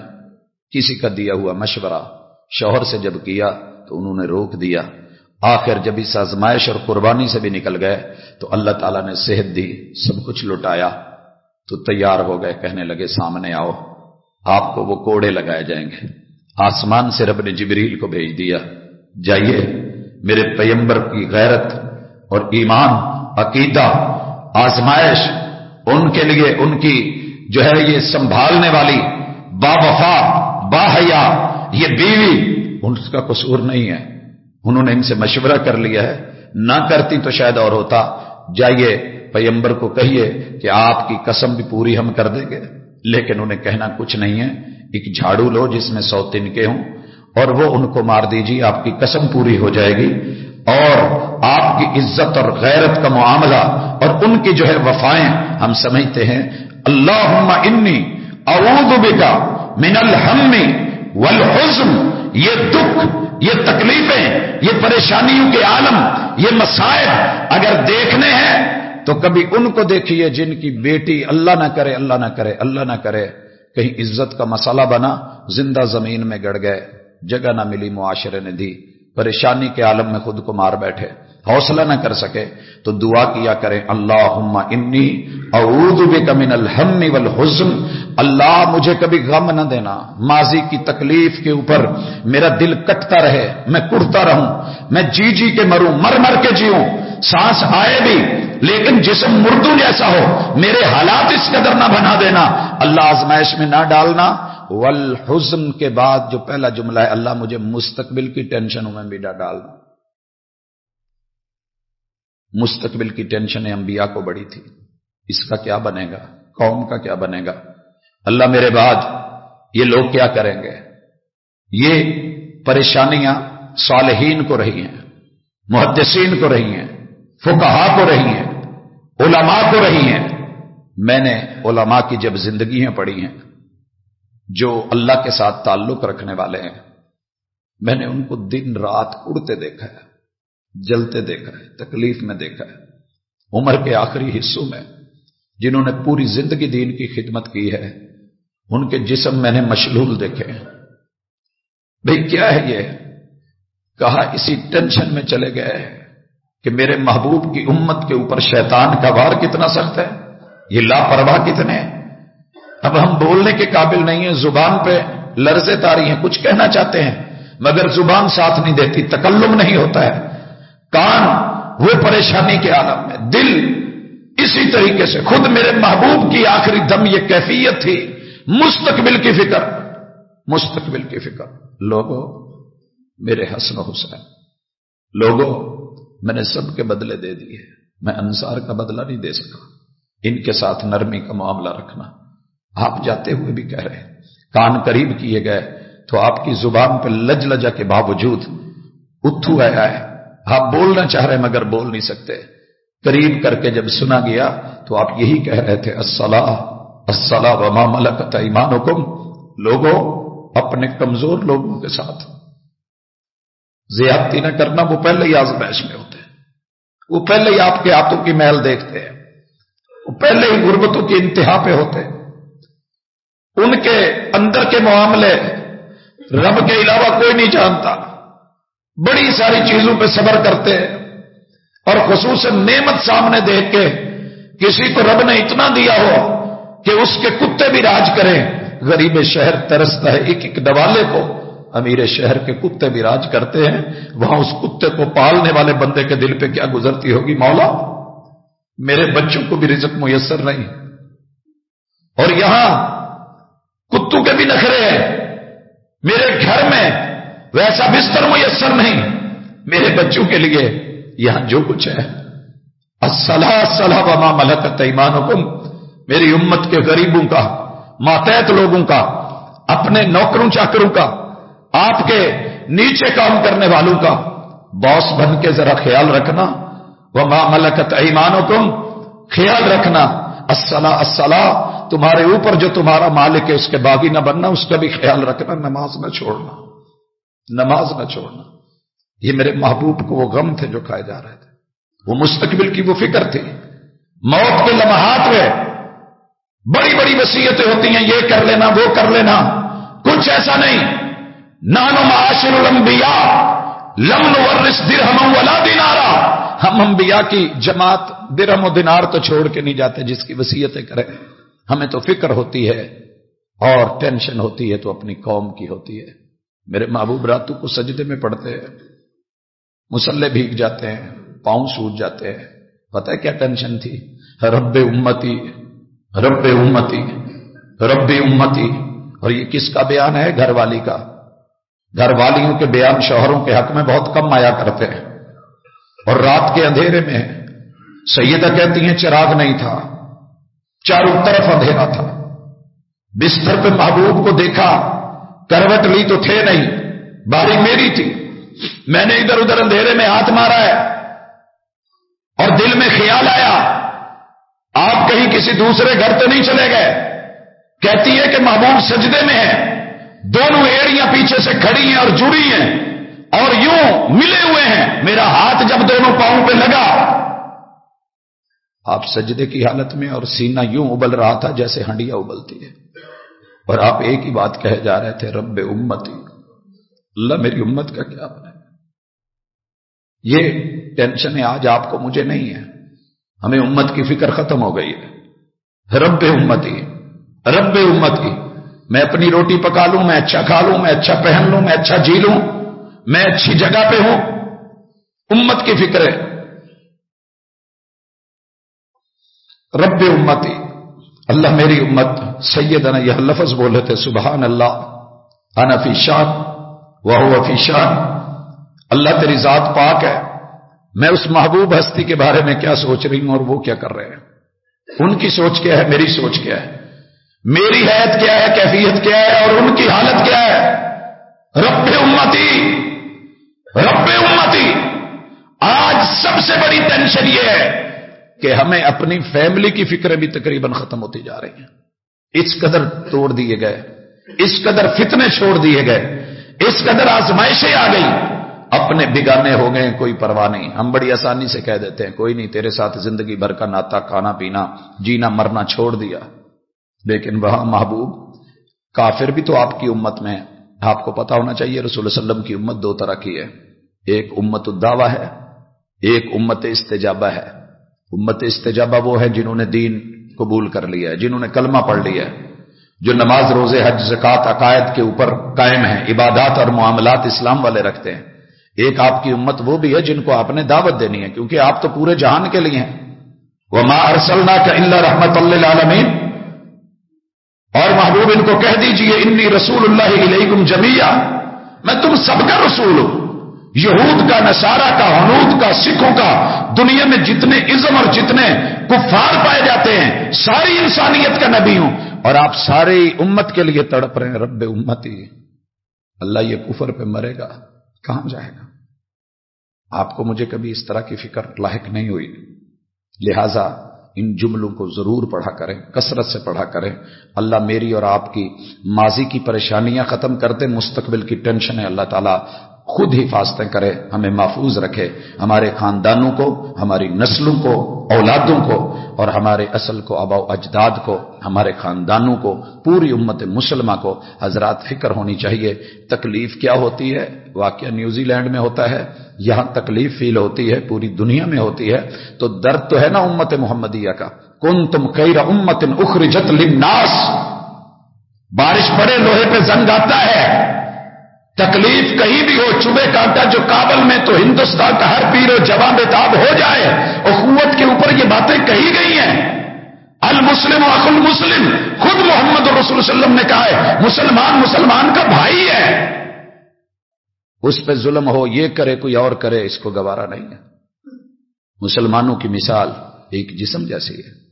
کسی کا دیا ہوا مشورہ شوہر سے جب کیا تو انہوں نے روک دیا۔ آخر جب اس آزمائش اور قربانی سے بھی نکل گئے تو اللہ تعالیٰ نے صحت دی، سب کچھ لٹایا۔ تو تیار ہو گئے، کہنے لگے، سامنے آؤ۔ آپ کو وہ کوڑے لگائے جائیں گے۔ آسمان سے رب نے جبریل کو بھیج دیا۔ جائیے، میرے پیمبر کی غیرت اور ایمان، عقیدہ، آزمائش، ان کے لیے، ان کی جو ہے یہ سنبھالنے والی، با وفا، با حیا، یہ بیوی ان کا قصور نہیں ہے۔ انہوں نے ان سے مشورہ کر لیا ہے۔ نہ کرتی تو شاید اور ہوتا۔ جائیے، پیمبر کو کہیے کہ آپ کی قسم بھی پوری ہم کر دیں گے۔ لیکن انہیں کہنا کچھ نہیں ہے۔ ایک جھاڑو لو جس میں سو تنکے ہوں اور وہ ان کو مار دیجیے۔ آپ کی قسم پوری ہو جائے گی۔ اور آپ کی عزت اور غیرت کا معاملہ اور ان کی جو ہے وفائیں ہم سمجھتے ہیں۔ اللہ انی اعوذ بکا من الحم والحزن۔ یہ دکھ، یہ تکلیفیں، یہ پریشانیوں کے عالم، یہ مسائل اگر دیکھنے ہیں تو کبھی ان کو دیکھیے جن کی بیٹی اللہ نہ کرے، اللہ نہ کرے، اللہ نہ کرے۔ کہیں عزت کا مسئلہ بنا، زندہ زمین میں گڑ گئے، جگہ نہ ملی، معاشرے نے دی۔ پریشانی کے عالم میں خود کو مار بیٹھے۔ حوصلہ نہ کر سکے تو دعا کیا کریں اللہ انی اعوذ بک من الحم والحزن. اللہ مجھے کبھی غم نہ دینا، ماضی کی تکلیف کے اوپر میرا دل کٹتا رہے، میں کڑتا رہوں، میں جی جی کے مروں، مر مر کے جیوں، سانس آئے بھی، لیکن جسم مردو جیسا ہو، میرے حالات اس قدر نہ بنا دینا۔ اللہ آزمائش میں نہ ڈالنا۔ والحزن کے بعد جو پہلا جملہ ہے، اللہ مجھے مستقبل کی ٹینشن میں بھی نہ ڈالنا۔ مستقبل کی ٹینشن انبیاء کو بڑی تھی اس کا کیا بنے گا؟ قوم کا کیا بنے گا؟ اللہ میرے بعد، یہ لوگ کیا کریں گے؟ یہ پریشانیاں صالحین کو رہی ہیں، محدثین کو رہی ہیں فکہا کو رہی ہیں، علماء کو رہی ہیں۔ میں نے علماء کی جب زندگیاں پڑھی ہیں، جو اللہ کے ساتھ تعلق رکھنے والے ہیں، میں نے ان کو دن رات اڑتے دیکھا ہے۔ جلتے دیکھا ہے، تکلیف میں دیکھا ہے۔ عمر کے آخری حصوں میں، جنہوں نے پوری زندگی دین کی خدمت کی ہے، ان کے جسم میں نے مشلول دیکھے ہیں۔ بھئی کیا ہے یہ؟ کہا اسی ٹینشن میں چلے گئے کہ میرے محبوب کی امت کے اوپر شیطان کا وار کتنا سخت ہے۔ یہ لاپرواہ کتنے اب ہم بولنے کے قابل نہیں ہیں، زبان پہ لرزے تاری ہیں، کچھ کہنا چاہتے ہیں، مگر زبان ساتھ نہیں دیتی، تکلم نہیں ہوتا ہے۔ کان وہ پریشانی کے عالم میں۔ دل اسی طریقے سے، خود میرے محبوب کی آخری دم یہ کیفیت تھی۔ مستقبل کی فکر، مستقبل کی فکر۔ لوگوں میرے حسن حسین لوگوں میں نے سب کے بدلے دے دیے۔ میں انصار کا بدلہ نہیں دے سکا۔ ان کے ساتھ نرمی کا معاملہ رکھنا۔ آپ جاتے ہوئے بھی کہہ رہے کان قریب کیے گئے تو آپ کی زبان پہ لج لجا کے باوجود اتھو آیا ہے۔ آپ بولنا چاہ رہے مگر بول نہیں سکتے۔ قریب کر کے جب سنا گیا تو آپ یہی کہہ رہے تھے السلح السلح وما ملکت ایمان حکم لوگوں، اپنے کمزور لوگوں کے ساتھ۔ زیادتی نہ کرنا، وہ پہلے ہی آزمائش میں ہوتے ہیں۔ وہ پہلے ہی آپ کے ہاتھوں کی محل دیکھتے ہیں۔ وہ پہلے ہی غربتوں کی انتہا پہ ہوتے ہیں۔ ان کے اندر کے معاملے رب کے علاوہ کوئی نہیں جانتا۔ بڑی ساری چیزوں پہ صبر کرتے ہیں اور خصوصاً نعمت سامنے دیکھ کے کسی کو رب نے اتنا دیا ہو کہ اس کے کتے بھی راج کریں۔ غریب شہر ترستا ہے ایک ایک دوالے کو۔ امیر شہر کے کتے بھی راج کرتے ہیں۔ وہاں اس کتے کو پالنے والے بندے کے دل پہ کیا گزرتی ہوگی؟ مولا، میرے بچوں کو بھی رزق میسر نہیں۔ اور یہاں کتوں کے بھی نخرے ہیں۔ میرے گھر میں ویسا بستر میسر نہیں۔ میرے بچوں کے لیے یہاں جو کچھ ہے۔ السلح صلاح و وما ملکت ایمان حکم میری امت کے غریبوں کا، ماتحت لوگوں کا، اپنے نوکروں، چاکروں کا، آپ کے نیچے کام کرنے والوں کا۔ باس بن کے ذرا خیال رکھنا۔ وہ ماں ملکت ایمان حکم خیال رکھنا۔ السلح السلح تمہارے اوپر جو تمہارا مالک ہے، اس کے باغی نہ بننا، اس کا بھی خیال رکھنا، نماز نہ چھوڑنا۔ نماز نہ چھوڑنا۔ یہ میرے محبوب کو وہ غم تھے جو کھائے جا رہے تھے۔ وہ مستقبل کی وہ فکر تھی۔ موت کے لمحات میں بڑی بڑی وسیعتیں ہوتی ہیں، یہ کر لینا، وہ کر لینا۔ کچھ ایسا نہیں۔ نانو معاشر الانبیاء لمن ورس درہم ولا دینارا۔ ہم انبیاء کی جماعت درہم و دینار تو چھوڑ کے نہیں جاتے جس کی وسیعتیں کریں۔ ہمیں تو فکر ہوتی ہے اور ٹینشن ہوتی ہے تو اپنی قوم کی ہوتی ہے۔ میرے محبوب راتوں کو سجدے میں پڑھتے ہیں، مسلح بھیگ جاتے ہیں، پاؤں سوج جاتے ہیں۔ پتہ ہے کیا ٹینشن تھی؟ رب امتی رب امتی رب امتی۔ اور یہ کس کا بیان ہے؟ گھر والی کا۔ گھر والیوں کے بیان شوہروں کے حق میں بہت کم آیا کرتے ہیں۔ اور رات کے اندھیرے میں سیدہ کہتی ہیں، چراغ نہیں تھا۔ چاروں طرف اندھیرا تھا۔ بستر پہ محبوب کو دیکھا۔ کروٹ لی تو تھے نہیں، باری میری تھی۔ میں نے ادھر ادھر اندھیرے میں ہاتھ مارا ہے اور دل میں خیال آیا، آپ کہیں کسی دوسرے گھر تو نہیں چلے گئے؟ کہتی ہے کہ محبوب سجدے میں ہے۔ دونوں ایڑیاں پیچھے سے کھڑی ہیں اور جڑی ہیں اور یوں ملے ہوئے ہیں۔ میرا ہاتھ جب دونوں پاؤں پہ لگا، آپ سجدے کی حالت میں اور سینہ یوں ابل رہا تھا جیسے ہنڈیا ابلتی ہے۔ اور آپ ایک ہی بات کہے جا رہے تھے، رب امتی۔ اللہ میری امت کا کیا بنے؟ یہ ٹینشن آج آپ کو مجھے نہیں ہے ہمیں امت کی فکر ختم ہو گئی ہے۔ رب امتی رب امتی۔ میں اپنی روٹی پکا لوں، میں اچھا کھا لوں، میں اچھا پہن لوں، میں اچھا جی لوں، میں اچھی جگہ پہ ہوں۔ امت کی فکر ہے رب امتی اللہ میری امت سیدنا یہ لفظ بولے تھے سبحان اللہ انا فی شان وہ فی شان۔ اللہ تیری ذات پاک ہے۔ میں اس محبوب ہستی کے بارے میں کیا سوچ رہی ہوں اور وہ کیا کر رہے ہیں؟ ان کی سوچ کیا ہے، میری سوچ کیا ہے؟ میری حیت کیا ہے، کیفیت کیا ہے اور ان کی حالت کیا ہے؟ رب امتی رب امتی، آج سب سے بڑی ٹینشن یہ ہے کہ ہمیں اپنی فیملی کی فکریں بھی تقریباً ختم ہوتی جا رہی ہیں۔ اس قدر توڑ دیے گئے، اس قدر فتنے چھوڑ دیے گئے، اس قدر آزمائشیں آ گئی اپنے بگانے ہو گئے، کوئی پرواہ نہیں۔ ہم بڑی آسانی سے کہہ دیتے ہیں، کوئی نہیں، تیرے ساتھ زندگی بھر کا ناتا کھانا پینا، جینا، مرنا چھوڑ دیا۔ لیکن وہاں محبوب کافر بھی تو آپ کی امت میں آپ کو پتا ہونا چاہیے، رسول اللہ علیہ وسلم کی امت دو طرح کی ہے۔ ایک امت الدعوہ ہے، ایک امت استجابہ ہے۔ امت استجابہ وہ ہے جنہوں نے دین قبول کر لیا ہے، جنہوں نے کلمہ پڑھ لیا ہے، جو نماز روزے، حج زکات عقائد کے اوپر قائم ہیں، عبادات اور معاملات اسلام والے رکھتے ہیں۔ ایک آپ کی امت وہ بھی ہے جن کو آپ نے دعوت دینی ہے، کیونکہ آپ تو پورے جہان کے لیے ہیں۔ وہ ماں ارسلنا کا اللہ رحمت اللہ عالمین اور محبوب، ان کو کہہ دیجیے انی رسول اللہ علیکم جمیا میں تم سب کا رسول ہوں۔ یہود کا نشارہ کا حنود کا سکھوں کا دنیا میں جتنے ازم اور جتنے کفار پائے جاتے ہیں، ساری انسانیت کا نبی ہوں۔ اور آپ سارے امت کے لیے تڑپ رہے ہیں، رب امتی۔ اللہ یہ کفر پہ مرے گا کہاں جائے گا۔ آپ کو مجھے کبھی اس طرح کی فکر لاحق نہیں ہوئی۔ لہذا ان جملوں کو ضرور پڑھا کریں، کثرت سے پڑھا کریں۔ اللہ میری اور آپ کی ماضی کی پریشانیاں ختم کر دیں، مستقبل کی ٹینشن ہے اللہ تعالیٰ خود حفاظتیں کرے، ہمیں محفوظ رکھے، ہمارے خاندانوں کو، ہماری نسلوں کو، اولادوں کو، اور ہمارے اصل کو ابا اجداد کو، ہمارے خاندانوں کو، پوری امت مسلمہ کو۔ حضرات، فکر ہونی چاہیے، تکلیف کیا ہوتی ہے؟ واقعہ نیوزی لینڈ میں ہوتا ہے، یہاں تکلیف فیل ہوتی ہے، پوری دنیا میں ہوتی ہے۔ تو درد تو ہے نا امت محمدیہ کا؟ کن تم کئی امت اخرجت للناس۔ بارش پڑے، لوہے پہ زنگ آتا ہے۔ تکلیف کہیں بھی ہو چبے کانٹا جو کابل میں تو ہندوستان کا ہر پیر و جوان بتاب ہو جائے اخوت کے اوپر یہ باتیں کہی گئی ہیں۔ المسلم اخ المسلم، خود محمد رسول وسلم نے کہا ہے، مسلمان مسلمان کا بھائی ہے۔ اس پہ ظلم ہو، یہ کرے، کوئی اور کرے، اس کو گوارا نہیں ہے۔ مسلمانوں کی مثال ایک جسم جیسی ہے۔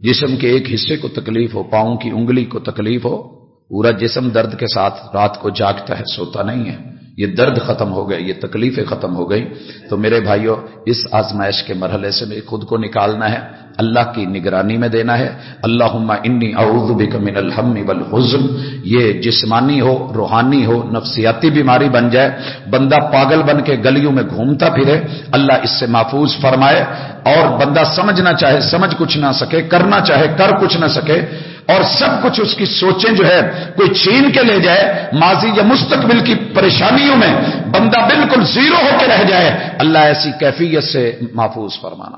جسم کے ایک حصے کو تکلیف ہو، پاؤں کی انگلی کو تکلیف ہو پورا جسم درد کے ساتھ رات کو جاگتا ہے، سوتا نہیں ہے۔ یہ درد ختم ہو گئے یہ تکلیفیں ختم ہو گئی۔ تو میرے بھائیوں اس آزمائش کے مرحلے سے میں خود کو نکالنا ہے۔ اللہ کی نگرانی میں دینا ہے۔ اللہ انی اعوذ بک من الحم والحزن۔ یہ جسمانی ہو، روحانی ہو، نفسیاتی بیماری بن جائے۔ بندہ پاگل بن کے گلیوں میں گھومتا پھرے۔ اللہ اس سے محفوظ فرمائے۔ اور بندہ سمجھنا چاہے، سمجھ کچھ نہ سکے، کرنا چاہے، کر کچھ نہ سکے۔ اور سب کچھ اس کی سوچیں جو ہے، کوئی چھین کے لے جائے، ماضی یا مستقبل کی پریشانیوں میں بندہ بالکل زیرو ہو کے رہ جائے، اللہ ایسی کیفیت سے محفوظ فرمانا۔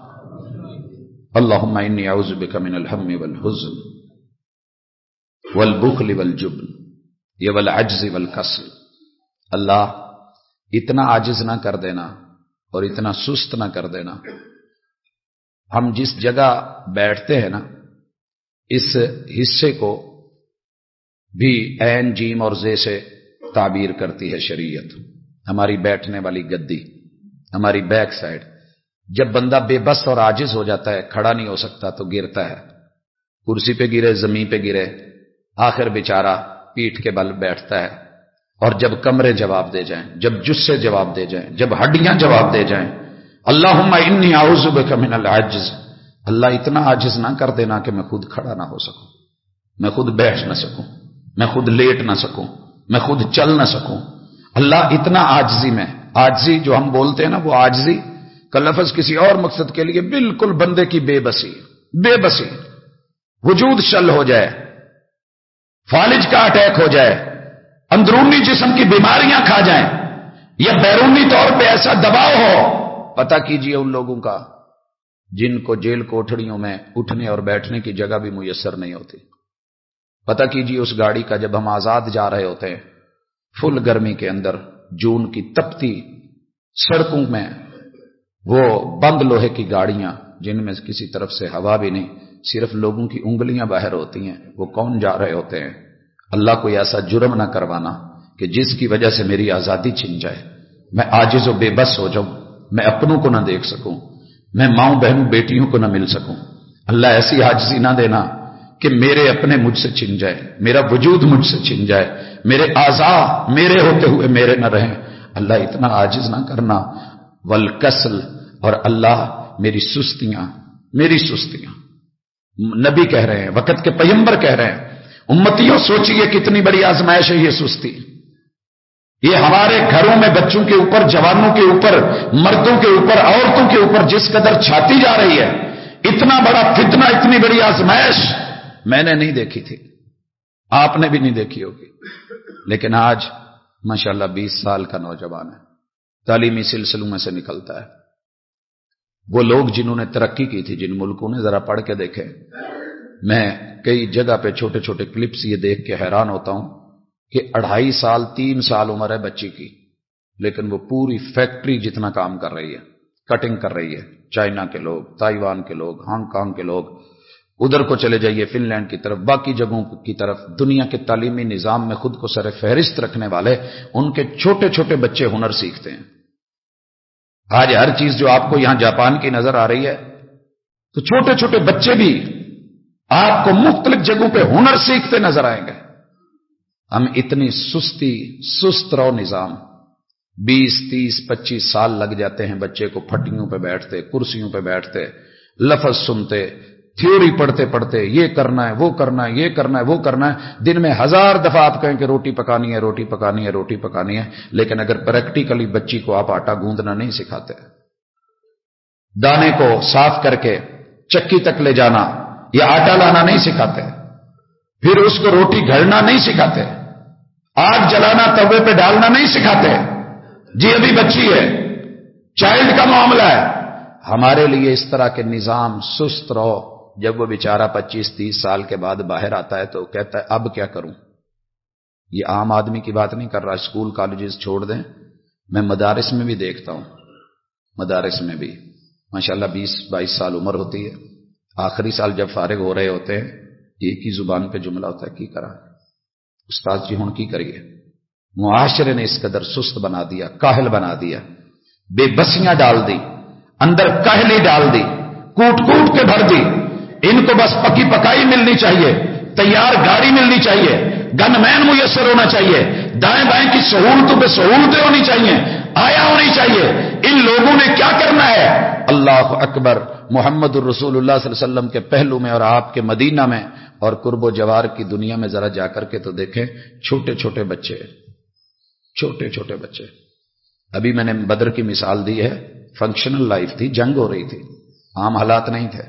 اللہ اعوذ بک من الحم والحزن والبخل والجبن یہ والعجز والکسل۔ اللہ، اتنا عاجز نہ کر دینا اور اتنا سست نہ کر دینا۔ ہم جس جگہ بیٹھتے ہیں نا اس حصے کو بھی این جیم اور زے سے تعبیر کرتی ہے شریعت۔ ہماری بیٹھنے والی گدی، ہماری بیک سائڈ۔ جب بندہ بے بس اور آجز ہو جاتا ہے، کھڑا نہیں ہو سکتا تو گرتا ہے۔ کرسی پہ گرے، زمین پہ گرے، آخر بیچارہ پیٹ کے بل بیٹھتا ہے۔ اور جب کمرے جواب دے جائیں، جب جسے جواب دے جائیں، جب ہڈیاں جواب دے جائیں اللہ انی اعوذ بک من العجز اللہ اتنا آجز نہ کر دینا کہ میں خود کھڑا نہ ہو سکوں۔ میں خود بیٹھ نہ سکوں۔ میں خود لیٹ نہ سکوں۔ میں خود چل نہ سکوں۔ اللہ اتنا آجزی میں آجزی جو ہم بولتے ہیں نا، وہ آجزی کا لفظ کسی اور مقصد کے لیے بالکل بندے کی بے بسی بے بسی۔ وجود شل ہو جائے۔ فالج کا اٹیک ہو جائے۔ اندرونی جسم کی بیماریاں کھا جائیں۔ یا بیرونی طور پہ ایسا دباؤ ہو۔ پتا کیجیے ان لوگوں کا۔ جن کو جیل کوٹڑیوں میں اٹھنے اور بیٹھنے کی جگہ بھی میسر نہیں ہوتی۔ پتا کیجیے اس گاڑی کا جب ہم آزاد جا رہے ہوتے ہیں، فل گرمی کے اندر، جون کی تپتی، سڑکوں میں، وہ بند لوہے کی گاڑیاں، جن میں کسی طرف سے ہوا بھی نہیں، صرف لوگوں کی انگلیاں باہر ہوتی ہیں، وہ کون جا رہے ہوتے ہیں؟ اللہ کو ایسا جرم نہ کروانا کہ جس کی وجہ سے میری آزادی چھن جائے۔ میں آجز و بے بس ہو جاؤں، میں اپنوں کو نہ دیکھ سکوں۔ میں ماؤں بہنوں بیٹیوں کو نہ مل سکوں۔ اللہ ایسی حاجزی نہ دینا کہ میرے اپنے مجھ سے چھن جائے، میرا وجود مجھ سے چھن جائے، میرے آزا میرے ہوتے ہوئے میرے نہ رہیں۔ اللہ اتنا عاجز نہ کرنا۔ ولکسل اور اللہ میری سستیاں میری سستیاں۔ نبی کہہ رہے ہیں، وقت کے پیمبر کہہ رہے ہیں۔ امتیوں سوچیے کتنی بڑی آزمائش ہے یہ سستی۔ یہ ہمارے گھروں میں بچوں کے اوپر، جوانوں کے اوپر، مردوں کے اوپر، عورتوں کے اوپر جس قدر چھاتی جا رہی ہے، اتنا بڑا فتنہ، اتنی بڑی آزمائش میں نے نہیں دیکھی تھی۔ آپ نے بھی نہیں دیکھی ہوگی۔ لیکن آج ماشاءاللہ بیس سال کا نوجوان ہے۔ تعلیمی سلسلوں میں سے نکلتا ہے۔ وہ لوگ جنہوں نے ترقی کی تھی، جن ملکوں نے ذرا پڑھ کے دیکھے میں کئی جگہ پہ چھوٹے چھوٹے کلپس یہ دیکھ کے حیران ہوتا ہوں۔ کہ اڑھائی سال، تین سال عمر ہے بچی کی، لیکن وہ پوری فیکٹری جتنا کام کر رہی ہے، کٹنگ کر رہی ہے، چائنا کے لوگ، تائیوان کے لوگ، ہانگ کانگ کے لوگ، ادھر کو چلے جائیے فن لینڈ کی طرف، باقی جگہوں کی طرف، دنیا کے تعلیمی نظام میں خود کو سر فہرست رکھنے والے ان کے چھوٹے چھوٹے بچے ہنر سیکھتے ہیں۔ آج ہر چیز جو آپ کو یہاں جاپان کی نظر آ رہی ہے، تو چھوٹے چھوٹے بچے بھی آپ کو مختلف جگہوں پہ ہنر سیکھتے نظر آئیں گے۔ ہم اتنی سستی، سست رو نظام۔ بیس، تیس، پچیس سال لگ جاتے ہیں بچے کو پھٹیوں پہ بیٹھتے، کرسیوں پہ بیٹھتے، لفظ سنتے، تھیوری پڑھتے پڑھتے، یہ کرنا ہے، وہ کرنا ہے، یہ کرنا ہے، وہ کرنا ہے۔ دن میں ہزار دفعہ آپ کہیں کہ روٹی پکانی ہے، روٹی پکانی ہے، روٹی پکانی ہے، لیکن اگر پریکٹیکلی بچی کو آپ آٹا گوندنا نہیں سکھاتے۔ دانے کو صاف کر کے چکی تک لے جانا یا آٹا لانا نہیں سکھاتے۔ پھر اس کو روٹی گھڑنا نہیں سکھاتے۔ آگ جلانا، توے پہ ڈالنا نہیں سکھاتے۔ جی ابھی بچی ہے۔ چائلڈ کا معاملہ ہے۔ ہمارے لیے اس طرح کے نظام سست رہو۔ جب وہ بیچارہ پچیس، تیس سال کے بعد باہر آتا ہے تو کہتا ہے، اب کیا کروں؟ یہ عام آدمی کی بات نہیں کر رہا۔ اسکول، کالجز چھوڑ دیں۔ میں مدارس میں بھی دیکھتا ہوں۔ مدارس میں بھی۔ ماشاءاللہ بیس، بائیس سال عمر ہوتی ہے۔ آخری سال جب فارغ ہو رہے ہوتے ہیں ایک ہی زبان پہ جملہ ہوتا ہے، کی کرا استاد جی ہوں، کی کریے؟ معاشرے نے اس قدر سست بنا دیا، کاہل بنا دیا، بے بسیاں ڈال دی، اندر کاہلی ڈال دی، کوٹ کوٹ کے بھر دی۔ ان کو بس پکی پکائی ملنی چاہیے، تیار گاڑی ملنی چاہیے گن مین میسر ہونا چاہیے، دائیں بائیں کی سہولتوں پہ سہولتیں ہونی چاہیے، آیا ہونی چاہیے۔ ان لوگوں نے کیا کرنا ہے؟ اللہ اکبر، محمد الرسول اللہ صلی اللہ علیہ وسلم کے پہلو میں اور آپ کے مدینہ میں اور قرب و جوار کی دنیا میں ذرا جا کر کے تو دیکھیں، چھوٹے چھوٹے بچے چھوٹے چھوٹے بچے۔ ابھی میں نے بدر کی مثال دی ہے فنکشنل لائف تھی، جنگ ہو رہی تھی۔ عام حالات نہیں تھے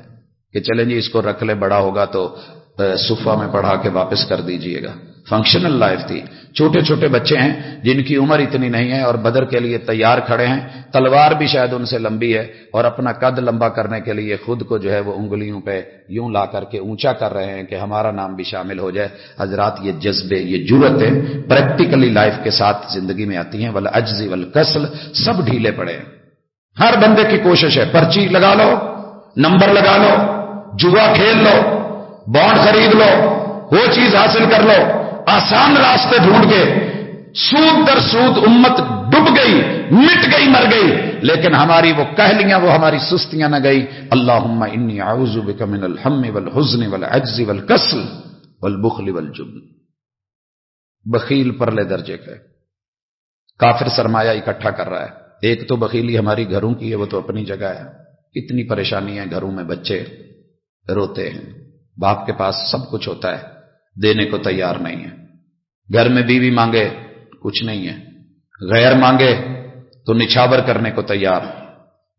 کہ چلیں جی اس کو رکھ لے بڑا ہوگا تو صفا میں پڑھا کے واپس کر دیجیے گا۔ فنکشنل لائف تھی چھوٹے چھوٹے بچے ہیں جن کی عمر اتنی نہیں ہے اور بدر کے لیے تیار کھڑے ہیں، تلوار بھی شاید ان سے لمبی ہے اور اپنا قد لمبا کرنے کے لیے خود کو جو ہے وہ انگلیوں پہ یوں لا کر کے اونچا کر رہے ہیں کہ ہمارا نام بھی شامل ہو جائے۔ حضرات، یہ جذبے، یہ جرتیں پریکٹیکلی لائف کے ساتھ زندگی میں آتی ہیں۔ ول اجزی ول کسل سب ڈھیلے پڑے ہیں۔ ہر بندے کی کوشش ہے، پرچی لگا لو، نمبر لگا لو، جوا کھیل لو، بانڈ خرید لو، وہ چیز حاصل کر لو۔ آسان راستے ڈھونڈ کے سود در سود امت ڈب گئی، مٹ گئی، مر گئی۔ لیکن ہماری وہ کہلیاں، وہ ہماری سستیاں نہ گئی۔ اللہ انی اعوذ بک من الحم والحزن والعجز والکسل والبخل والجبن۔ بخیل پرلے درجے کے۔ کافر سرمایہ اکٹھا کر رہا ہے۔ ایک تو بخیلی ہماری گھروں کی ہے، وہ تو اپنی جگہ ہے۔ کتنی پریشانی ہے گھروں میں بچے۔ روتے ہیں۔ باپ کے پاس سب کچھ ہوتا ہے۔ دینے کو تیار نہیں ہے۔ گھر میں بیوی مانگے، کچھ نہیں ہے۔ غیر مانگے تو نچھاور کرنے کو تیار۔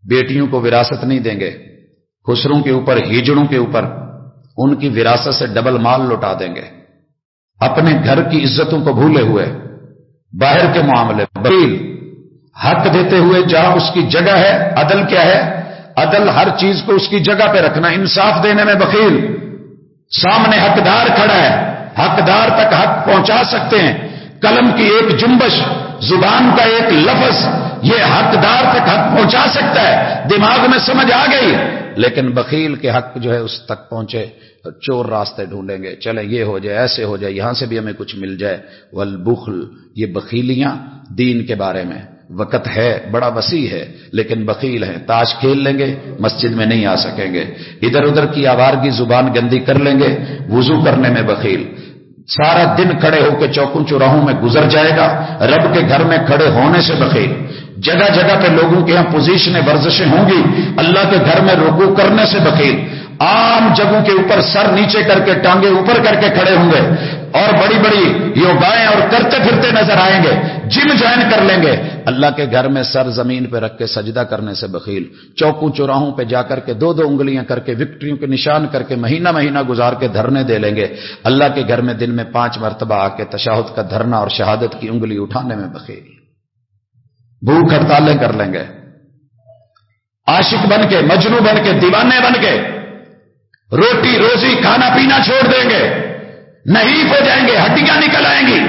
بیٹیوں کو وراثت نہیں دیں گے۔ خسروں کے اوپر، ہیجڑوں کے اوپر ان کی وراثت سے ڈبل مال لوٹا دیں گے۔ اپنے گھر کی عزتوں کو بھولے ہوئے، باہر کے معاملے میں بکیل حق دیتے ہوئے جہاں اس کی جگہ ہے، عدل کیا ہے؟ عدل ہر چیز کو اس کی جگہ پہ رکھنا، انصاف دینے میں بکیل سامنے حقدار کھڑا ہے۔ حقدار تک حق پہنچا سکتے ہیں۔ قلم کی ایک جنبش، زبان کا ایک لفظ، یہ حقدار تک حق پہنچا سکتا ہے۔ دماغ میں سمجھ آ گئی۔ لیکن بخیل کے حق جو ہے اس تک پہنچے، چور راستے ڈھونڈیں گے۔ چلیں، یہ ہو جائے، ایسے ہو جائے، یہاں سے بھی ہمیں کچھ مل جائے۔ والبخل، یہ بخیلیاں دین کے بارے میں۔ وقت ہے، بڑا وسیع ہے، لیکن بخیل ہیں تاش کھیل لیں گے، مسجد میں نہیں آ سکیں گے۔ ادھر ادھر کی آوارگی زبان گندی کر لیں گے، وضو کرنے میں بخیل۔ سارا دن کھڑے ہو کے چوکوں چوراہوں میں گزر جائے گا، رب کے گھر میں کھڑے ہونے سے بخیل۔ جگہ جگہ پہ لوگوں کے یہاں پوزیشنیں، ورزشیں ہوں گی، اللہ کے گھر میں رکو کرنے سے بخیل۔ عام جگہوں کے اوپر سر نیچے کر کے ٹانگے اوپر کر کے کھڑے ہوں گے اور بڑی بڑی یوگائیں اور کرتے پھرتے نظر آئیں گے، جم جوائن کر لیں گے۔ اللہ کے گھر میں سر زمین پہ رکھ کے سجدہ کرنے سے بخیل، چوکوں چوراہوں پہ جا کر کے دو دو انگلیاں کر کے وکٹریوں کے نشان کر کے مہینہ مہینہ گزار کے دھرنے دے لیں گے۔ اللہ کے گھر میں دن میں پانچ مرتبہ آ کے تشاہد کا دھرنا اور شہادت کی انگلی اٹھانے میں بخیل۔ بھوک ہڑتالیں کر لیں گے۔ عاشق بن کے مجنو بن کے، دیوانے بن کے روٹی روزی کھانا پینا چھوڑ دیں گے نہیں ہو جائیں گے، ہڈیاں نکل آئیں گی۔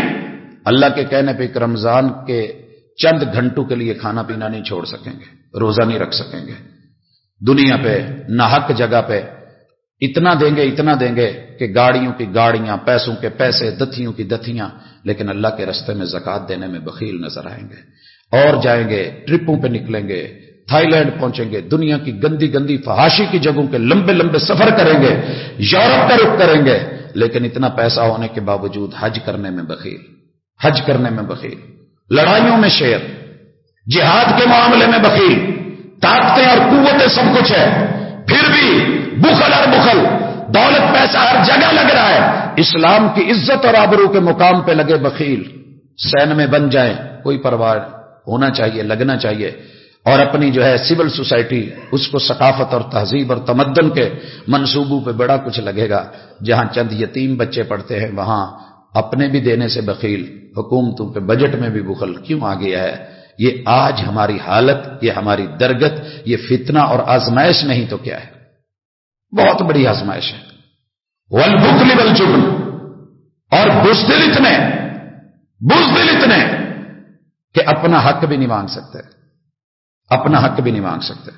اللہ کے کہنے پہ ایک رمضان کے چند گھنٹوں کے لیے کھانا پینا نہیں چھوڑ سکیں گے، روزہ نہیں رکھ سکیں گے۔ دنیا پہ ناحق جگہ پہ اتنا دیں گے، اتنا دیں گے کہ گاڑیوں کی گاڑیاں، پیسوں کے پیسے، دتھیوں کی دتھیاں، لیکن اللہ کے رستے میں زکات دینے میں بخیل نظر آئیں گے۔ اور جائیں گے، ٹرپوں پہ نکلیں گے تھائی لینڈ پہنچیں گے، دنیا کی گندی گندی فحاشی کی جگہوں کے لمبے لمبے سفر کریں گے، یورپ کا رخ کریں گے، لیکن اتنا پیسہ ہونے کے باوجود حج کرنے میں بخیل، حج کرنے میں بخیل، لڑائیوں میں شیر، جہاد کے معاملے میں بخیل، طاقتیں اور قوتیں سب کچھ ہے، پھر بھی بخل اور بخل، دولت پیسہ ہر جگہ لگ رہا ہے، اسلام کی عزت اور آبرو کے مقام پہ لگے بخیل، سین میں بن جائیں، کوئی پرواہ ہونا چاہیے، لگنا چاہیے اور اپنی جو ہے سول سوسائٹی، اس کو ثقافت اور تہذیب اور تمدن کے منصوبوں پہ بڑا کچھ لگے گا۔ جہاں چند یتیم بچے پڑھتے ہیں، وہاں اپنے بھی دینے سے بخیل، حکومتوں پہ بجٹ میں بھی بخل کیوں آ گیا ہے؟ یہ آج ہماری حالت، یہ ہماری درگت، یہ فتنہ اور آزمائش نہیں تو کیا ہے؟ بہت بڑی آزمائش ہے۔ ول بخلی بل اور بزدل اتنے بزدل اتنے کہ اپنا حق بھی نہیں مانگ سکتے۔ اپنا حق بھی نہیں مانگ سکتے۔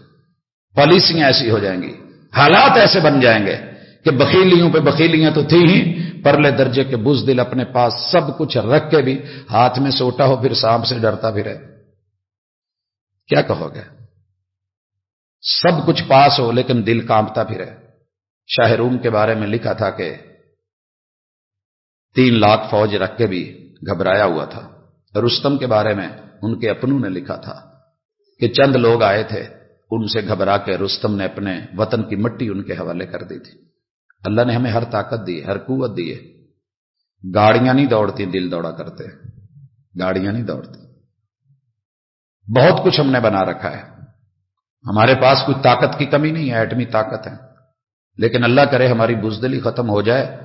پالیسیاں ایسی ہو جائیں گی۔ حالات ایسے بن جائیں گے کہ بخیلیوں پہ بخیلیاں تو تھی ہی، پرلے درجے کے بز دل اپنے پاس سب کچھ رکھ کے بھی ہاتھ میں سوٹا ہو، پھر سانپ سے ڈرتا بھی رہے۔ کیا کہو گے؟ سب کچھ پاس ہو لیکن دل کانپتا بھی رہے۔ شاہ روم کے بارے میں لکھا تھا کہ تین لاکھ فوج رکھ کے بھی گھبرایا ہوا تھا۔ رستم کے بارے میں ان کے اپنوں نے لکھا تھا۔ کہ چند لوگ آئے تھے، ان سے گھبرا کے رستم نے اپنے وطن کی مٹی ان کے حوالے کر دی تھی۔ اللہ نے ہمیں ہر طاقت دی، ہر قوت دی ہے۔ گاڑیاں نہیں دوڑتی، دل دوڑا کرتے۔ گاڑیاں نہیں دوڑتی۔ بہت کچھ ہم نے بنا رکھا ہے۔ ہمارے پاس کوئی طاقت کی کمی نہیں ہے، ایٹمی طاقت ہے۔ لیکن اللہ کرے ہماری بزدلی ختم ہو جائے،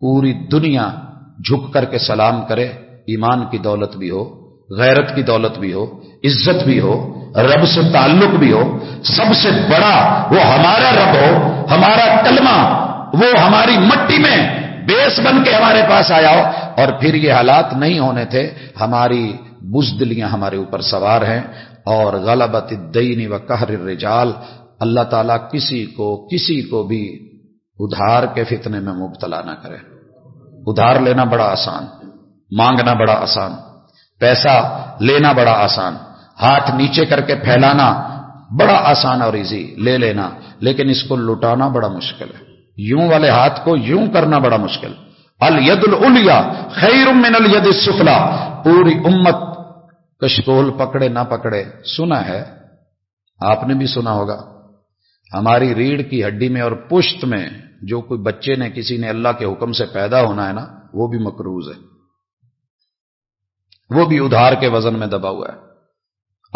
پوری دنیا جھک کر کے سلام کرے، ایمان کی دولت بھی ہو۔ غیرت کی دولت بھی ہو، عزت بھی ہو، رب سے تعلق بھی ہو، سب سے بڑا وہ ہمارا رب ہو، ہمارا کلمہ، وہ ہماری مٹی میں بیس بن کے ہمارے پاس آیا ہو۔ اور پھر یہ حالات نہیں ہونے تھے، ہماری بزدلیاں ہمارے اوپر سوار ہیں۔ اور غلبت الدین و قہر الرجال، اللہ تعالیٰ کسی کو کسی کو بھی ادھار کے فتنے میں مبتلا نہ کرے۔ ادھار لینا بڑا آسان، مانگنا بڑا آسان۔ پیسہ لینا بڑا آسان۔ ہاتھ نیچے کر کے پھیلانا بڑا آسان اور ایزی لے لینا۔ لیکن اس کو لٹانا بڑا مشکل ہے۔ یوں والے ہاتھ کو یوں کرنا بڑا مشکل۔ الید الیا خیر من الید السفلا پوری امت کشکول پکڑے نہ پکڑے۔ سنا ہے؟ آپ نے بھی سنا ہوگا۔ ہماری ریڑھ کی ہڈی میں اور پشت میں جو کوئی بچے نے کسی نے اللہ کے حکم سے پیدا ہونا ہے نا، وہ بھی مکروز ہے۔ وہ بھی ادھار کے وزن میں دبا ہوا ہے۔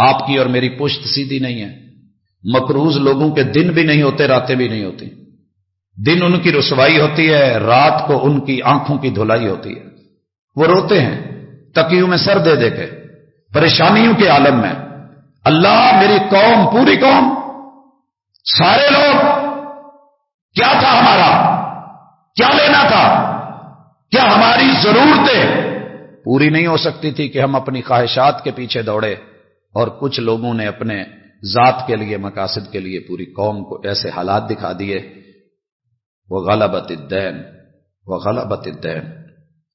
آپ کی اور میری پشت سیدھی نہیں ہے۔ مکروز لوگوں کے دن بھی نہیں ہوتے، راتیں بھی نہیں ہوتی۔ دن ان کی رسوائی ہوتی ہے، رات کو ان کی آنکھوں کی دھلائی ہوتی ہے۔ وہ روتے ہیں، تکیوں میں سر دے دے کے، پریشانیوں کے عالم میں۔ اللہ میری قوم، پوری قوم، سارے لوگ، کیا تھا ہمارا؟ کیا لینا تھا؟ کیا ہماری ضرورتیں پوری نہیں ہو سکتی تھی کہ ہم اپنی خواہشات کے پیچھے دوڑے اور کچھ لوگوں نے اپنے ذات کے لیے، مقاصد کے لیے پوری قوم کو ایسے حالات دکھا دیے۔ وہ غلبت الدین وہ غلبت الدین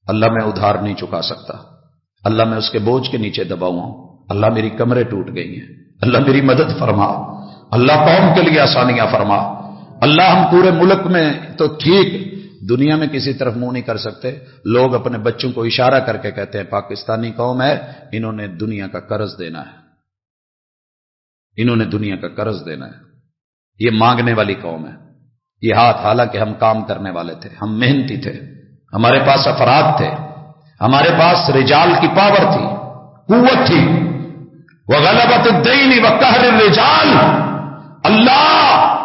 اللہ میں ادھار نہیں چکا سکتا۔ اللہ میں اس کے بوجھ کے نیچے دباؤں۔ ہوں اللہ میری کمرے ٹوٹ گئی ہیں۔ اللہ میری مدد فرما۔ اللہ قوم کے لیے آسانیاں فرما۔ اللہ ہم پورے ملک میں تو ٹھیک دنیا میں کسی طرف منہ نہیں کر سکتے۔ لوگ اپنے بچوں کو اشارہ کر کے کہتے ہیں، پاکستانی قوم ہے، انہوں نے دنیا کا قرض دینا ہے۔ انہوں نے دنیا کا قرض دینا ہے۔ یہ مانگنے والی قوم ہے۔ یہ ہاتھ، حالانکہ ہم کام کرنے والے تھے، ہم محنتی تھے۔ ہمارے پاس افراد تھے۔ ہمارے پاس رجال کی پاور تھی، قوت تھی۔ وہ غلبت دینی و رجال اللہ،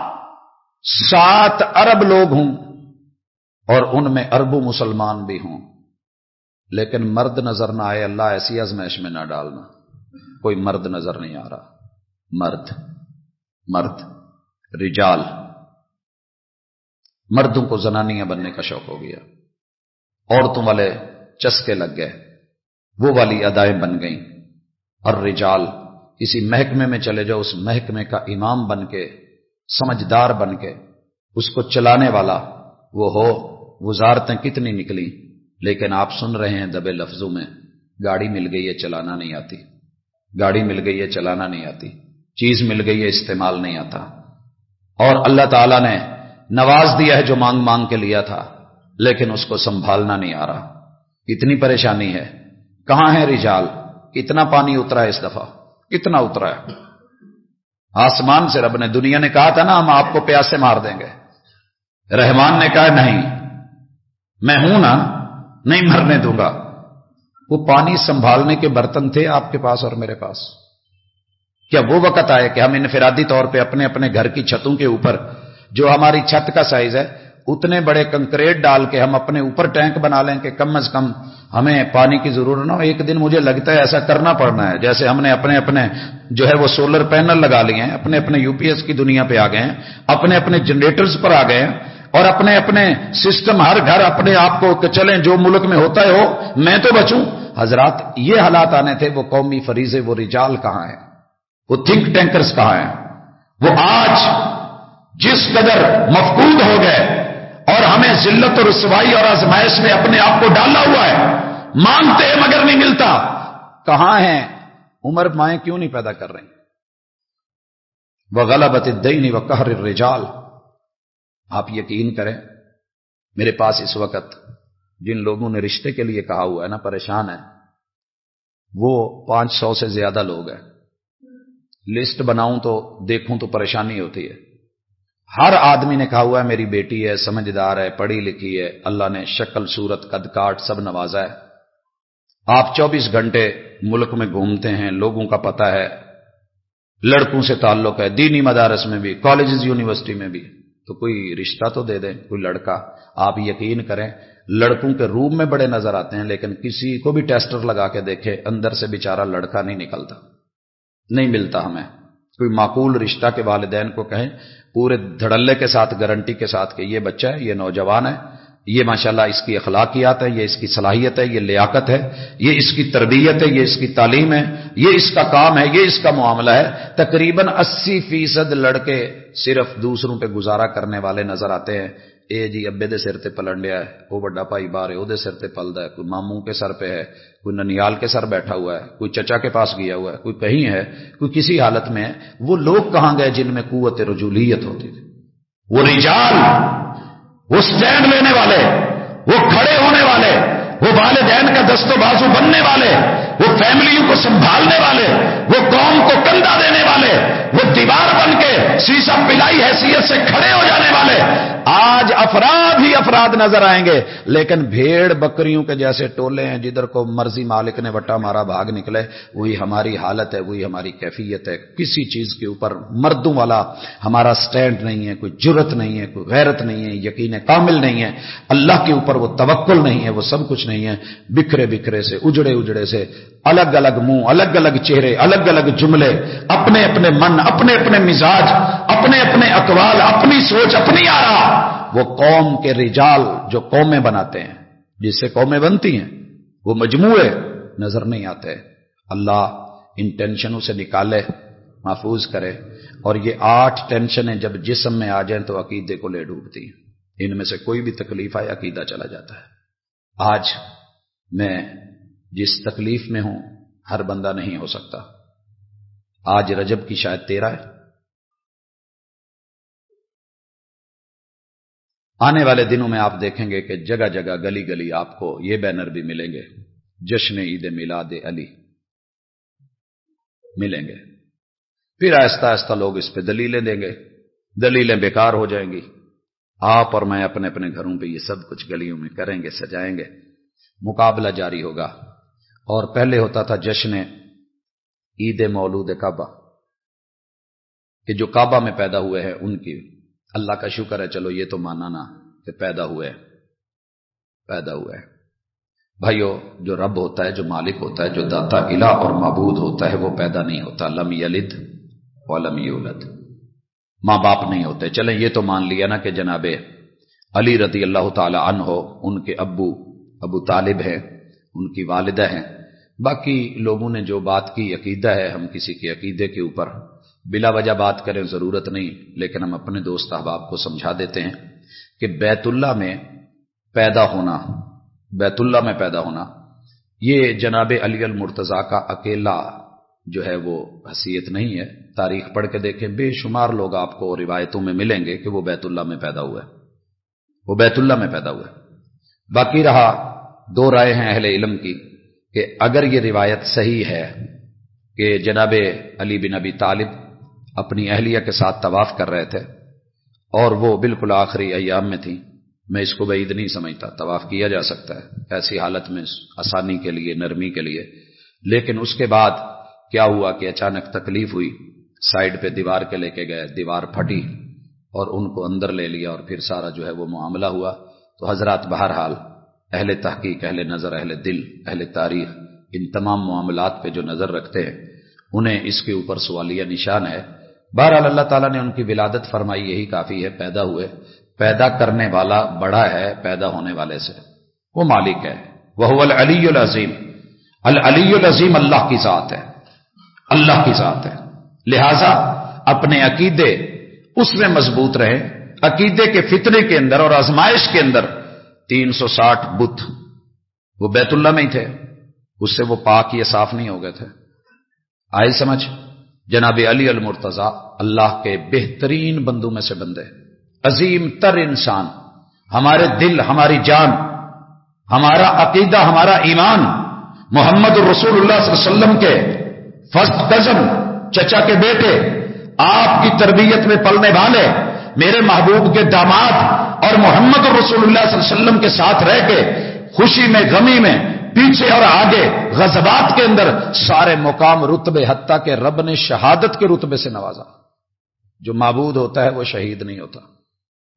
سات ارب لوگ ہوں۔ اور ان میں اربوں مسلمان بھی ہوں۔ لیکن مرد نظر نہ آئے، اللہ ایسی ازمائش میں نہ ڈالنا۔ کوئی مرد نظر نہیں آ رہا۔ مرد مرد، رجال۔ مردوں کو زنانیاں بننے کا شوق ہو گیا۔ عورتوں والے چسکے لگ گئے۔ وہ والی ادائیں بن گئیں۔ اور رجال کسی محکمے میں چلے جاؤ، اس محکمے کا امام بن کے، سمجھدار بن کے، اس کو چلانے والا وہ ہو۔ وزارتیں کتنی نکلی لیکن آپ سن رہے ہیں دبے لفظوں میں، گاڑی مل گئی ہے، چلانا نہیں آتی۔ گاڑی مل گئی ہے، چلانا نہیں آتی۔ چیز مل گئی ہے، استعمال نہیں آتا۔ اور اللہ تعالی نے نواز دیا ہے جو مانگ مانگ کے لیا تھا، لیکن اس کو سنبھالنا نہیں آ رہا۔ اتنی پریشانی ہے۔ کہاں ہے رجال؟ کتنا پانی اترا ہے اس دفعہ؟ کتنا اترا ہے؟ آسمان سے رب نے، دنیا نے کہا تھا نا، ہم آپ کو پیاسے مار دیں گے۔ رحمان نے کہا، نہیں میں ہوں نا، نہیں مرنے دوں گا۔ وہ پانی سنبھالنے کے برتن تھے آپ کے پاس اور میرے پاس۔ کیا وہ وقت آئے کہ ہم انفرادی طور پہ اپنے اپنے گھر کی چھتوں کے اوپر، جو ہماری چھت کا سائز ہے، اتنے بڑے کنکریٹ ڈال کے ہم اپنے اوپر ٹینک بنا لیں کہ کم از کم ہمیں پانی کی ضرورت نہ ہو۔ ایک دن مجھے لگتا ہے ایسا کرنا پڑنا ہے۔ جیسے ہم نے اپنے اپنے جو ہے وہ سولر پینل لگا لیے ہیں، اپنے اپنے یو پی ایس کی دنیا پہ آ گئے ہیں، اپنے اپنے جنریٹرز پر آ گئے ہیں۔ اور اپنے اپنے سسٹم، ہر گھر اپنے آپ کو چلیں جو ملک میں ہوتا ہے ہو، میں تو بچوں۔ حضرات، یہ حالات آنے تھے، وہ قومی فریضے، وہ رجال کہاں ہیں؟ وہ تھنک ٹینکرز کہاں ہیں؟ وہ آج جس قدر مفقود ہو گئے اور ہمیں ذلت اور رسوائی اور آزمائش میں اپنے آپ کو ڈالا ہوا ہے، مانگتے ہیں مگر نہیں ملتا۔ کہاں ہیں؟ عمر مائیں کیوں نہیں پیدا کر رہی؟ وہ غلط دئی وہ قہر رجال آپ یقین کریں، میرے پاس اس وقت جن لوگوں نے رشتے کے لیے کہا ہوا ہے نا، پریشان ہے وہ پانچ سو سے زیادہ لوگ ہیں۔ لسٹ بناؤں تو دیکھوں تو پریشانی ہوتی ہے۔ ہر آدمی نے کہا ہوا ہے، میری بیٹی ہے، سمجھدار ہے، پڑھی لکھی ہے، اللہ نے شکل، صورت قد کاٹ سب نوازا ہے۔ آپ چوبیس گھنٹے ملک میں گھومتے ہیں، لوگوں کا پتہ ہے، لڑکوں سے تعلق ہے، دینی مدارس میں بھی، کالجز، یونیورسٹی میں بھی۔ تو کوئی رشتہ تو دے دیں کوئی لڑکا۔ آپ یقین کریں، لڑکوں کے روم میں بڑے نظر آتے ہیں، لیکن کسی کو بھی ٹیسٹر لگا کے دیکھے، اندر سے بیچارہ لڑکا نہیں نکلتا، نہیں ملتا ہمیں۔ کوئی معقول رشتہ کے والدین کو کہیں، پورے دھڑلے کے ساتھ، گارنٹی کے ساتھ کہ یہ بچہ ہے، یہ نوجوان ہے یہ ماشاءاللہ اس کی اخلاقیات ہے یہ اس کی صلاحیت ہے، یہ لیاقت ہے، یہ اس کی تربیت ہے، یہ اس کی تعلیم ہے، یہ اس کا کام ہے، یہ اس کا معاملہ ہے۔ تقریباً اسی فیصد لڑکے صرف دوسروں پہ گزارا کرنے والے نظر آتے ہیں۔ اے جی ابے دے سر تے پلنڈیا ہے وہ بڑا بھائی بار ہے وہ سر تے پلدا ہے، کوئی ماموں کے سر پہ ہے، کوئی ننیال کے سر بیٹھا ہوا ہے، کوئی چچا کے پاس گیا ہوا ہے، کوئی کہیں ہے، کوئی کسی حالت میں ہے۔ وہ لوگ کہاں گئے جن میں قوت رجولیت ہوتی تھی؟ وہ رجال! وہ سٹینڈ لینے والے، وہ کھڑے ہونے والے، وہ والدین کا دست و بازو بننے والے، وہ فیملیوں کو سنبھالنے والے، وہ قوم کو کندھا دینے والے وہ دیوار بن کے سیسا پلائی حیثیت سے کھڑے ہو جانے والے۔ آج افراد ہی افراد افراد نظر آئیں گے، لیکن بھیڑ بکریوں کے جیسے ٹولے ہیں، جدھر کو مرضی مالک نے وٹا مارا بھاگ نکلے، وہی ہماری حالت ہے، وہی ہماری کیفیت ہے۔ کسی چیز کے اوپر مردوں والا ہمارا سٹینڈ نہیں ہے، کوئی جرت نہیں ہے، کوئی غیرت نہیں ہے، یقین کامل نہیں ہے۔ اللہ کے اوپر وہ توکل نہیں ہے، وہ سب کچھ نہیں ہے۔ بکھرے بکھرے سے، اجڑے اجڑے سے، الگ الگ منہ، الگ الگ چہرے، الگ الگ جملے، اپنے اپنے من اپنے اپنے مزاج اپنے اپنے اقوال، اپنی سوچ، اپنی آرا، وہ قوم کے رجال جو قومیں بناتے ہیں، جس سے قومیں بنتی ہیں، وہ مجموعے نظر نہیں آتے۔ اللہ ان ٹینشنوں سے نکالے، محفوظ کرے۔ اور یہ آٹھ ٹینشنیں جب جسم میں آ جائیں تو عقیدے کو لے ڈوبتی ہیں۔ ان میں سے کوئی بھی تکلیف آئے، عقیدہ چلا جاتا ہے۔ آج میں جس تکلیف میں ہوں، ہر بندہ نہیں ہو سکتا۔ آج رجب کی شاید تیرہ ہے۔ آنے والے دنوں میں آپ دیکھیں گے کہ جگہ جگہ گلی گلی آپ کو یہ بینر بھی ملیں گے، جشن عید میلاد علی ملیں گے۔ پھر آہستہ آہستہ لوگ اس پہ دلیلیں دیں گے، دلیلیں بیکار ہو جائیں گی۔ آپ اور میں اپنے اپنے گھروں پہ یہ سب کچھ گلیوں میں کریں گے، سجائیں گے۔ مقابلہ جاری ہوگا۔ اور پہلے ہوتا تھا جشن عید مولود کعبہ، کہ جو کعبہ میں پیدا ہوئے ہیں ان کی۔ اللہ کا شکر ہے، چلو یہ تو مانا نا کہ پیدا ہوئے پیدا ہوئے بھائیو، جو رب ہوتا ہے، جو مالک ہوتا ہے، جو داتا، الہ اور معبود ہوتا ہے، وہ پیدا نہیں ہوتا۔ لم یلد ولم یولد۔ ماں باپ نہیں ہوتے۔ چلیں یہ تو مان لیا نا کہ جناب علی رضی اللہ تعالی عنہ ہو ان کے ابو ابو طالب ہیں، ان کی والدہ ہیں۔ باقی لوگوں نے جو بات کی، عقیدہ ہے، ہم کسی کے عقیدے کے اوپر بلا وجہ بات کریں، ضرورت نہیں، لیکن ہم اپنے دوست احباب کو سمجھا دیتے ہیں کہ بیت اللہ میں پیدا ہونا، بیت اللہ میں پیدا ہونا، یہ جناب علی المرتضی کا اکیلا جو ہے وہ حیثیت نہیں ہے۔ تاریخ پڑھ کے دیکھیں، بے شمار لوگ آپ کو روایتوں میں ملیں گے کہ وہ بیت اللہ میں پیدا ہوئے۔ وہ بیت اللہ میں پیدا ہوئے۔ باقی رہا دو رائے ہیں اہل علم کی۔ کہ اگر یہ روایت صحیح ہے کہ جناب علی بن ابی طالب اپنی اہلیہ کے ساتھ طواف کر رہے تھے اور وہ بالکل آخری ایام میں تھی میں اس کو بعید نہیں سمجھتا، طواف کیا جا سکتا ہے ایسی حالت میں، آسانی کے لیے، نرمی کے لیے۔ لیکن اس کے بعد کیا ہوا کہ اچانک تکلیف ہوئی سائڈ پہ دیوار کے لے کے گئے، دیوار پھٹی اور ان کو اندر لے لیا اور پھر سارا جو ہے وہ معاملہ ہوا۔ تو حضرات بہرحال اہل تحقیق، اہل نظر، اہل دل، اہل تاریخ، ان تمام معاملات پہ جو نظر رکھتے ہیں، انہیں اس کے اوپر سوالیہ نشان ہے۔ بہرحال اللہ تعالیٰ نے ان کی ولادت فرمائی، یہی کافی ہے، پیدا ہوئے۔ پیدا کرنے والا بڑا ہے، پیدا ہونے والے سے۔ وہ مالک ہے۔ وہ العلی العظیم۔ العلی العظیم اللہ کی ذات ہے۔ اللہ کی ذات ہے۔ لہذا اپنے عقیدے اس میں مضبوط رہے عقیدے کے فطرے کے اندر اور آزمائش کے اندر تین سو ساٹھ بت۔ وہ بیت اللہ میں ہی تھے۔ اس سے وہ پاک یہ صاف نہیں ہو گئے تھے۔ آئے سمجھ؟ جناب علی المرتضی، اللہ کے بہترین بندوں میں سے بندے۔ عظیم تر انسان۔ ہمارے دل، ہماری جان، ہمارا عقیدہ، ہمارا ایمان۔ محمد الرسول اللہ صلی اللہ علیہ وسلم کے فرسٹ کزن چچا کے بیٹے۔ آپ کی تربیت میں پلنے والے، میرے محبوب کے داماد اور محمد الرسول اللہ صلی اللہ علیہ وسلم کے ساتھ رہ کے خوشی میں، غمی میں، پیچھے اور آگے غزبات کے اندر سارے مقام رتبے، حتیٰ کے رب نے شہادت کے رتبے سے نوازا۔ جو معبود ہوتا ہے وہ شہید نہیں ہوتا،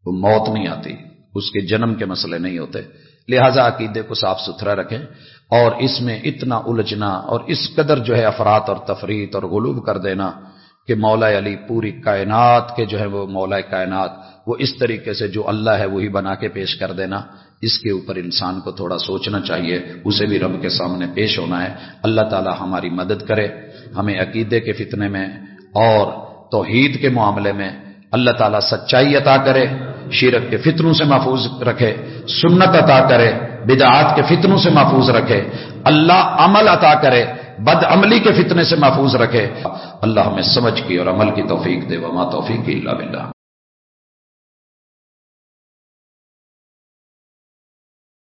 وہ موت نہیں آتی، اس کے جنم کے مسئلے نہیں ہوتے۔ لہذا عقیدے کو صاف ستھرا رکھیں اور اس میں اتنا الجھنا اور اس قدر جو ہے افراد اور تفریح اور غلوب کر دینا کہ مولا علی پوری کائنات کے جو ہے وہ مولا کائنات وہ اس طریقے سے جو اللہ ہے وہی بنا کے پیش کر دینا، اس کے اوپر انسان کو تھوڑا سوچنا چاہیے، اسے بھی رب کے سامنے پیش ہونا ہے۔ اللہ تعالی ہماری مدد کرے، ہمیں عقیدے کے فتنے میں اور توحید کے معاملے میں اللہ تعالیٰ سچائی عطا کرے شیرت کے فتنوں سے محفوظ رکھے، سنت عطا کرے، بدعات کے فتنوں سے محفوظ رکھے۔ اللہ عمل عطا کرے، بد عملی کے فتنے سے محفوظ رکھے۔ اللہ ہمیں سمجھ کی اور عمل کی توفیق دے، وما توفیق اللہ بلّہ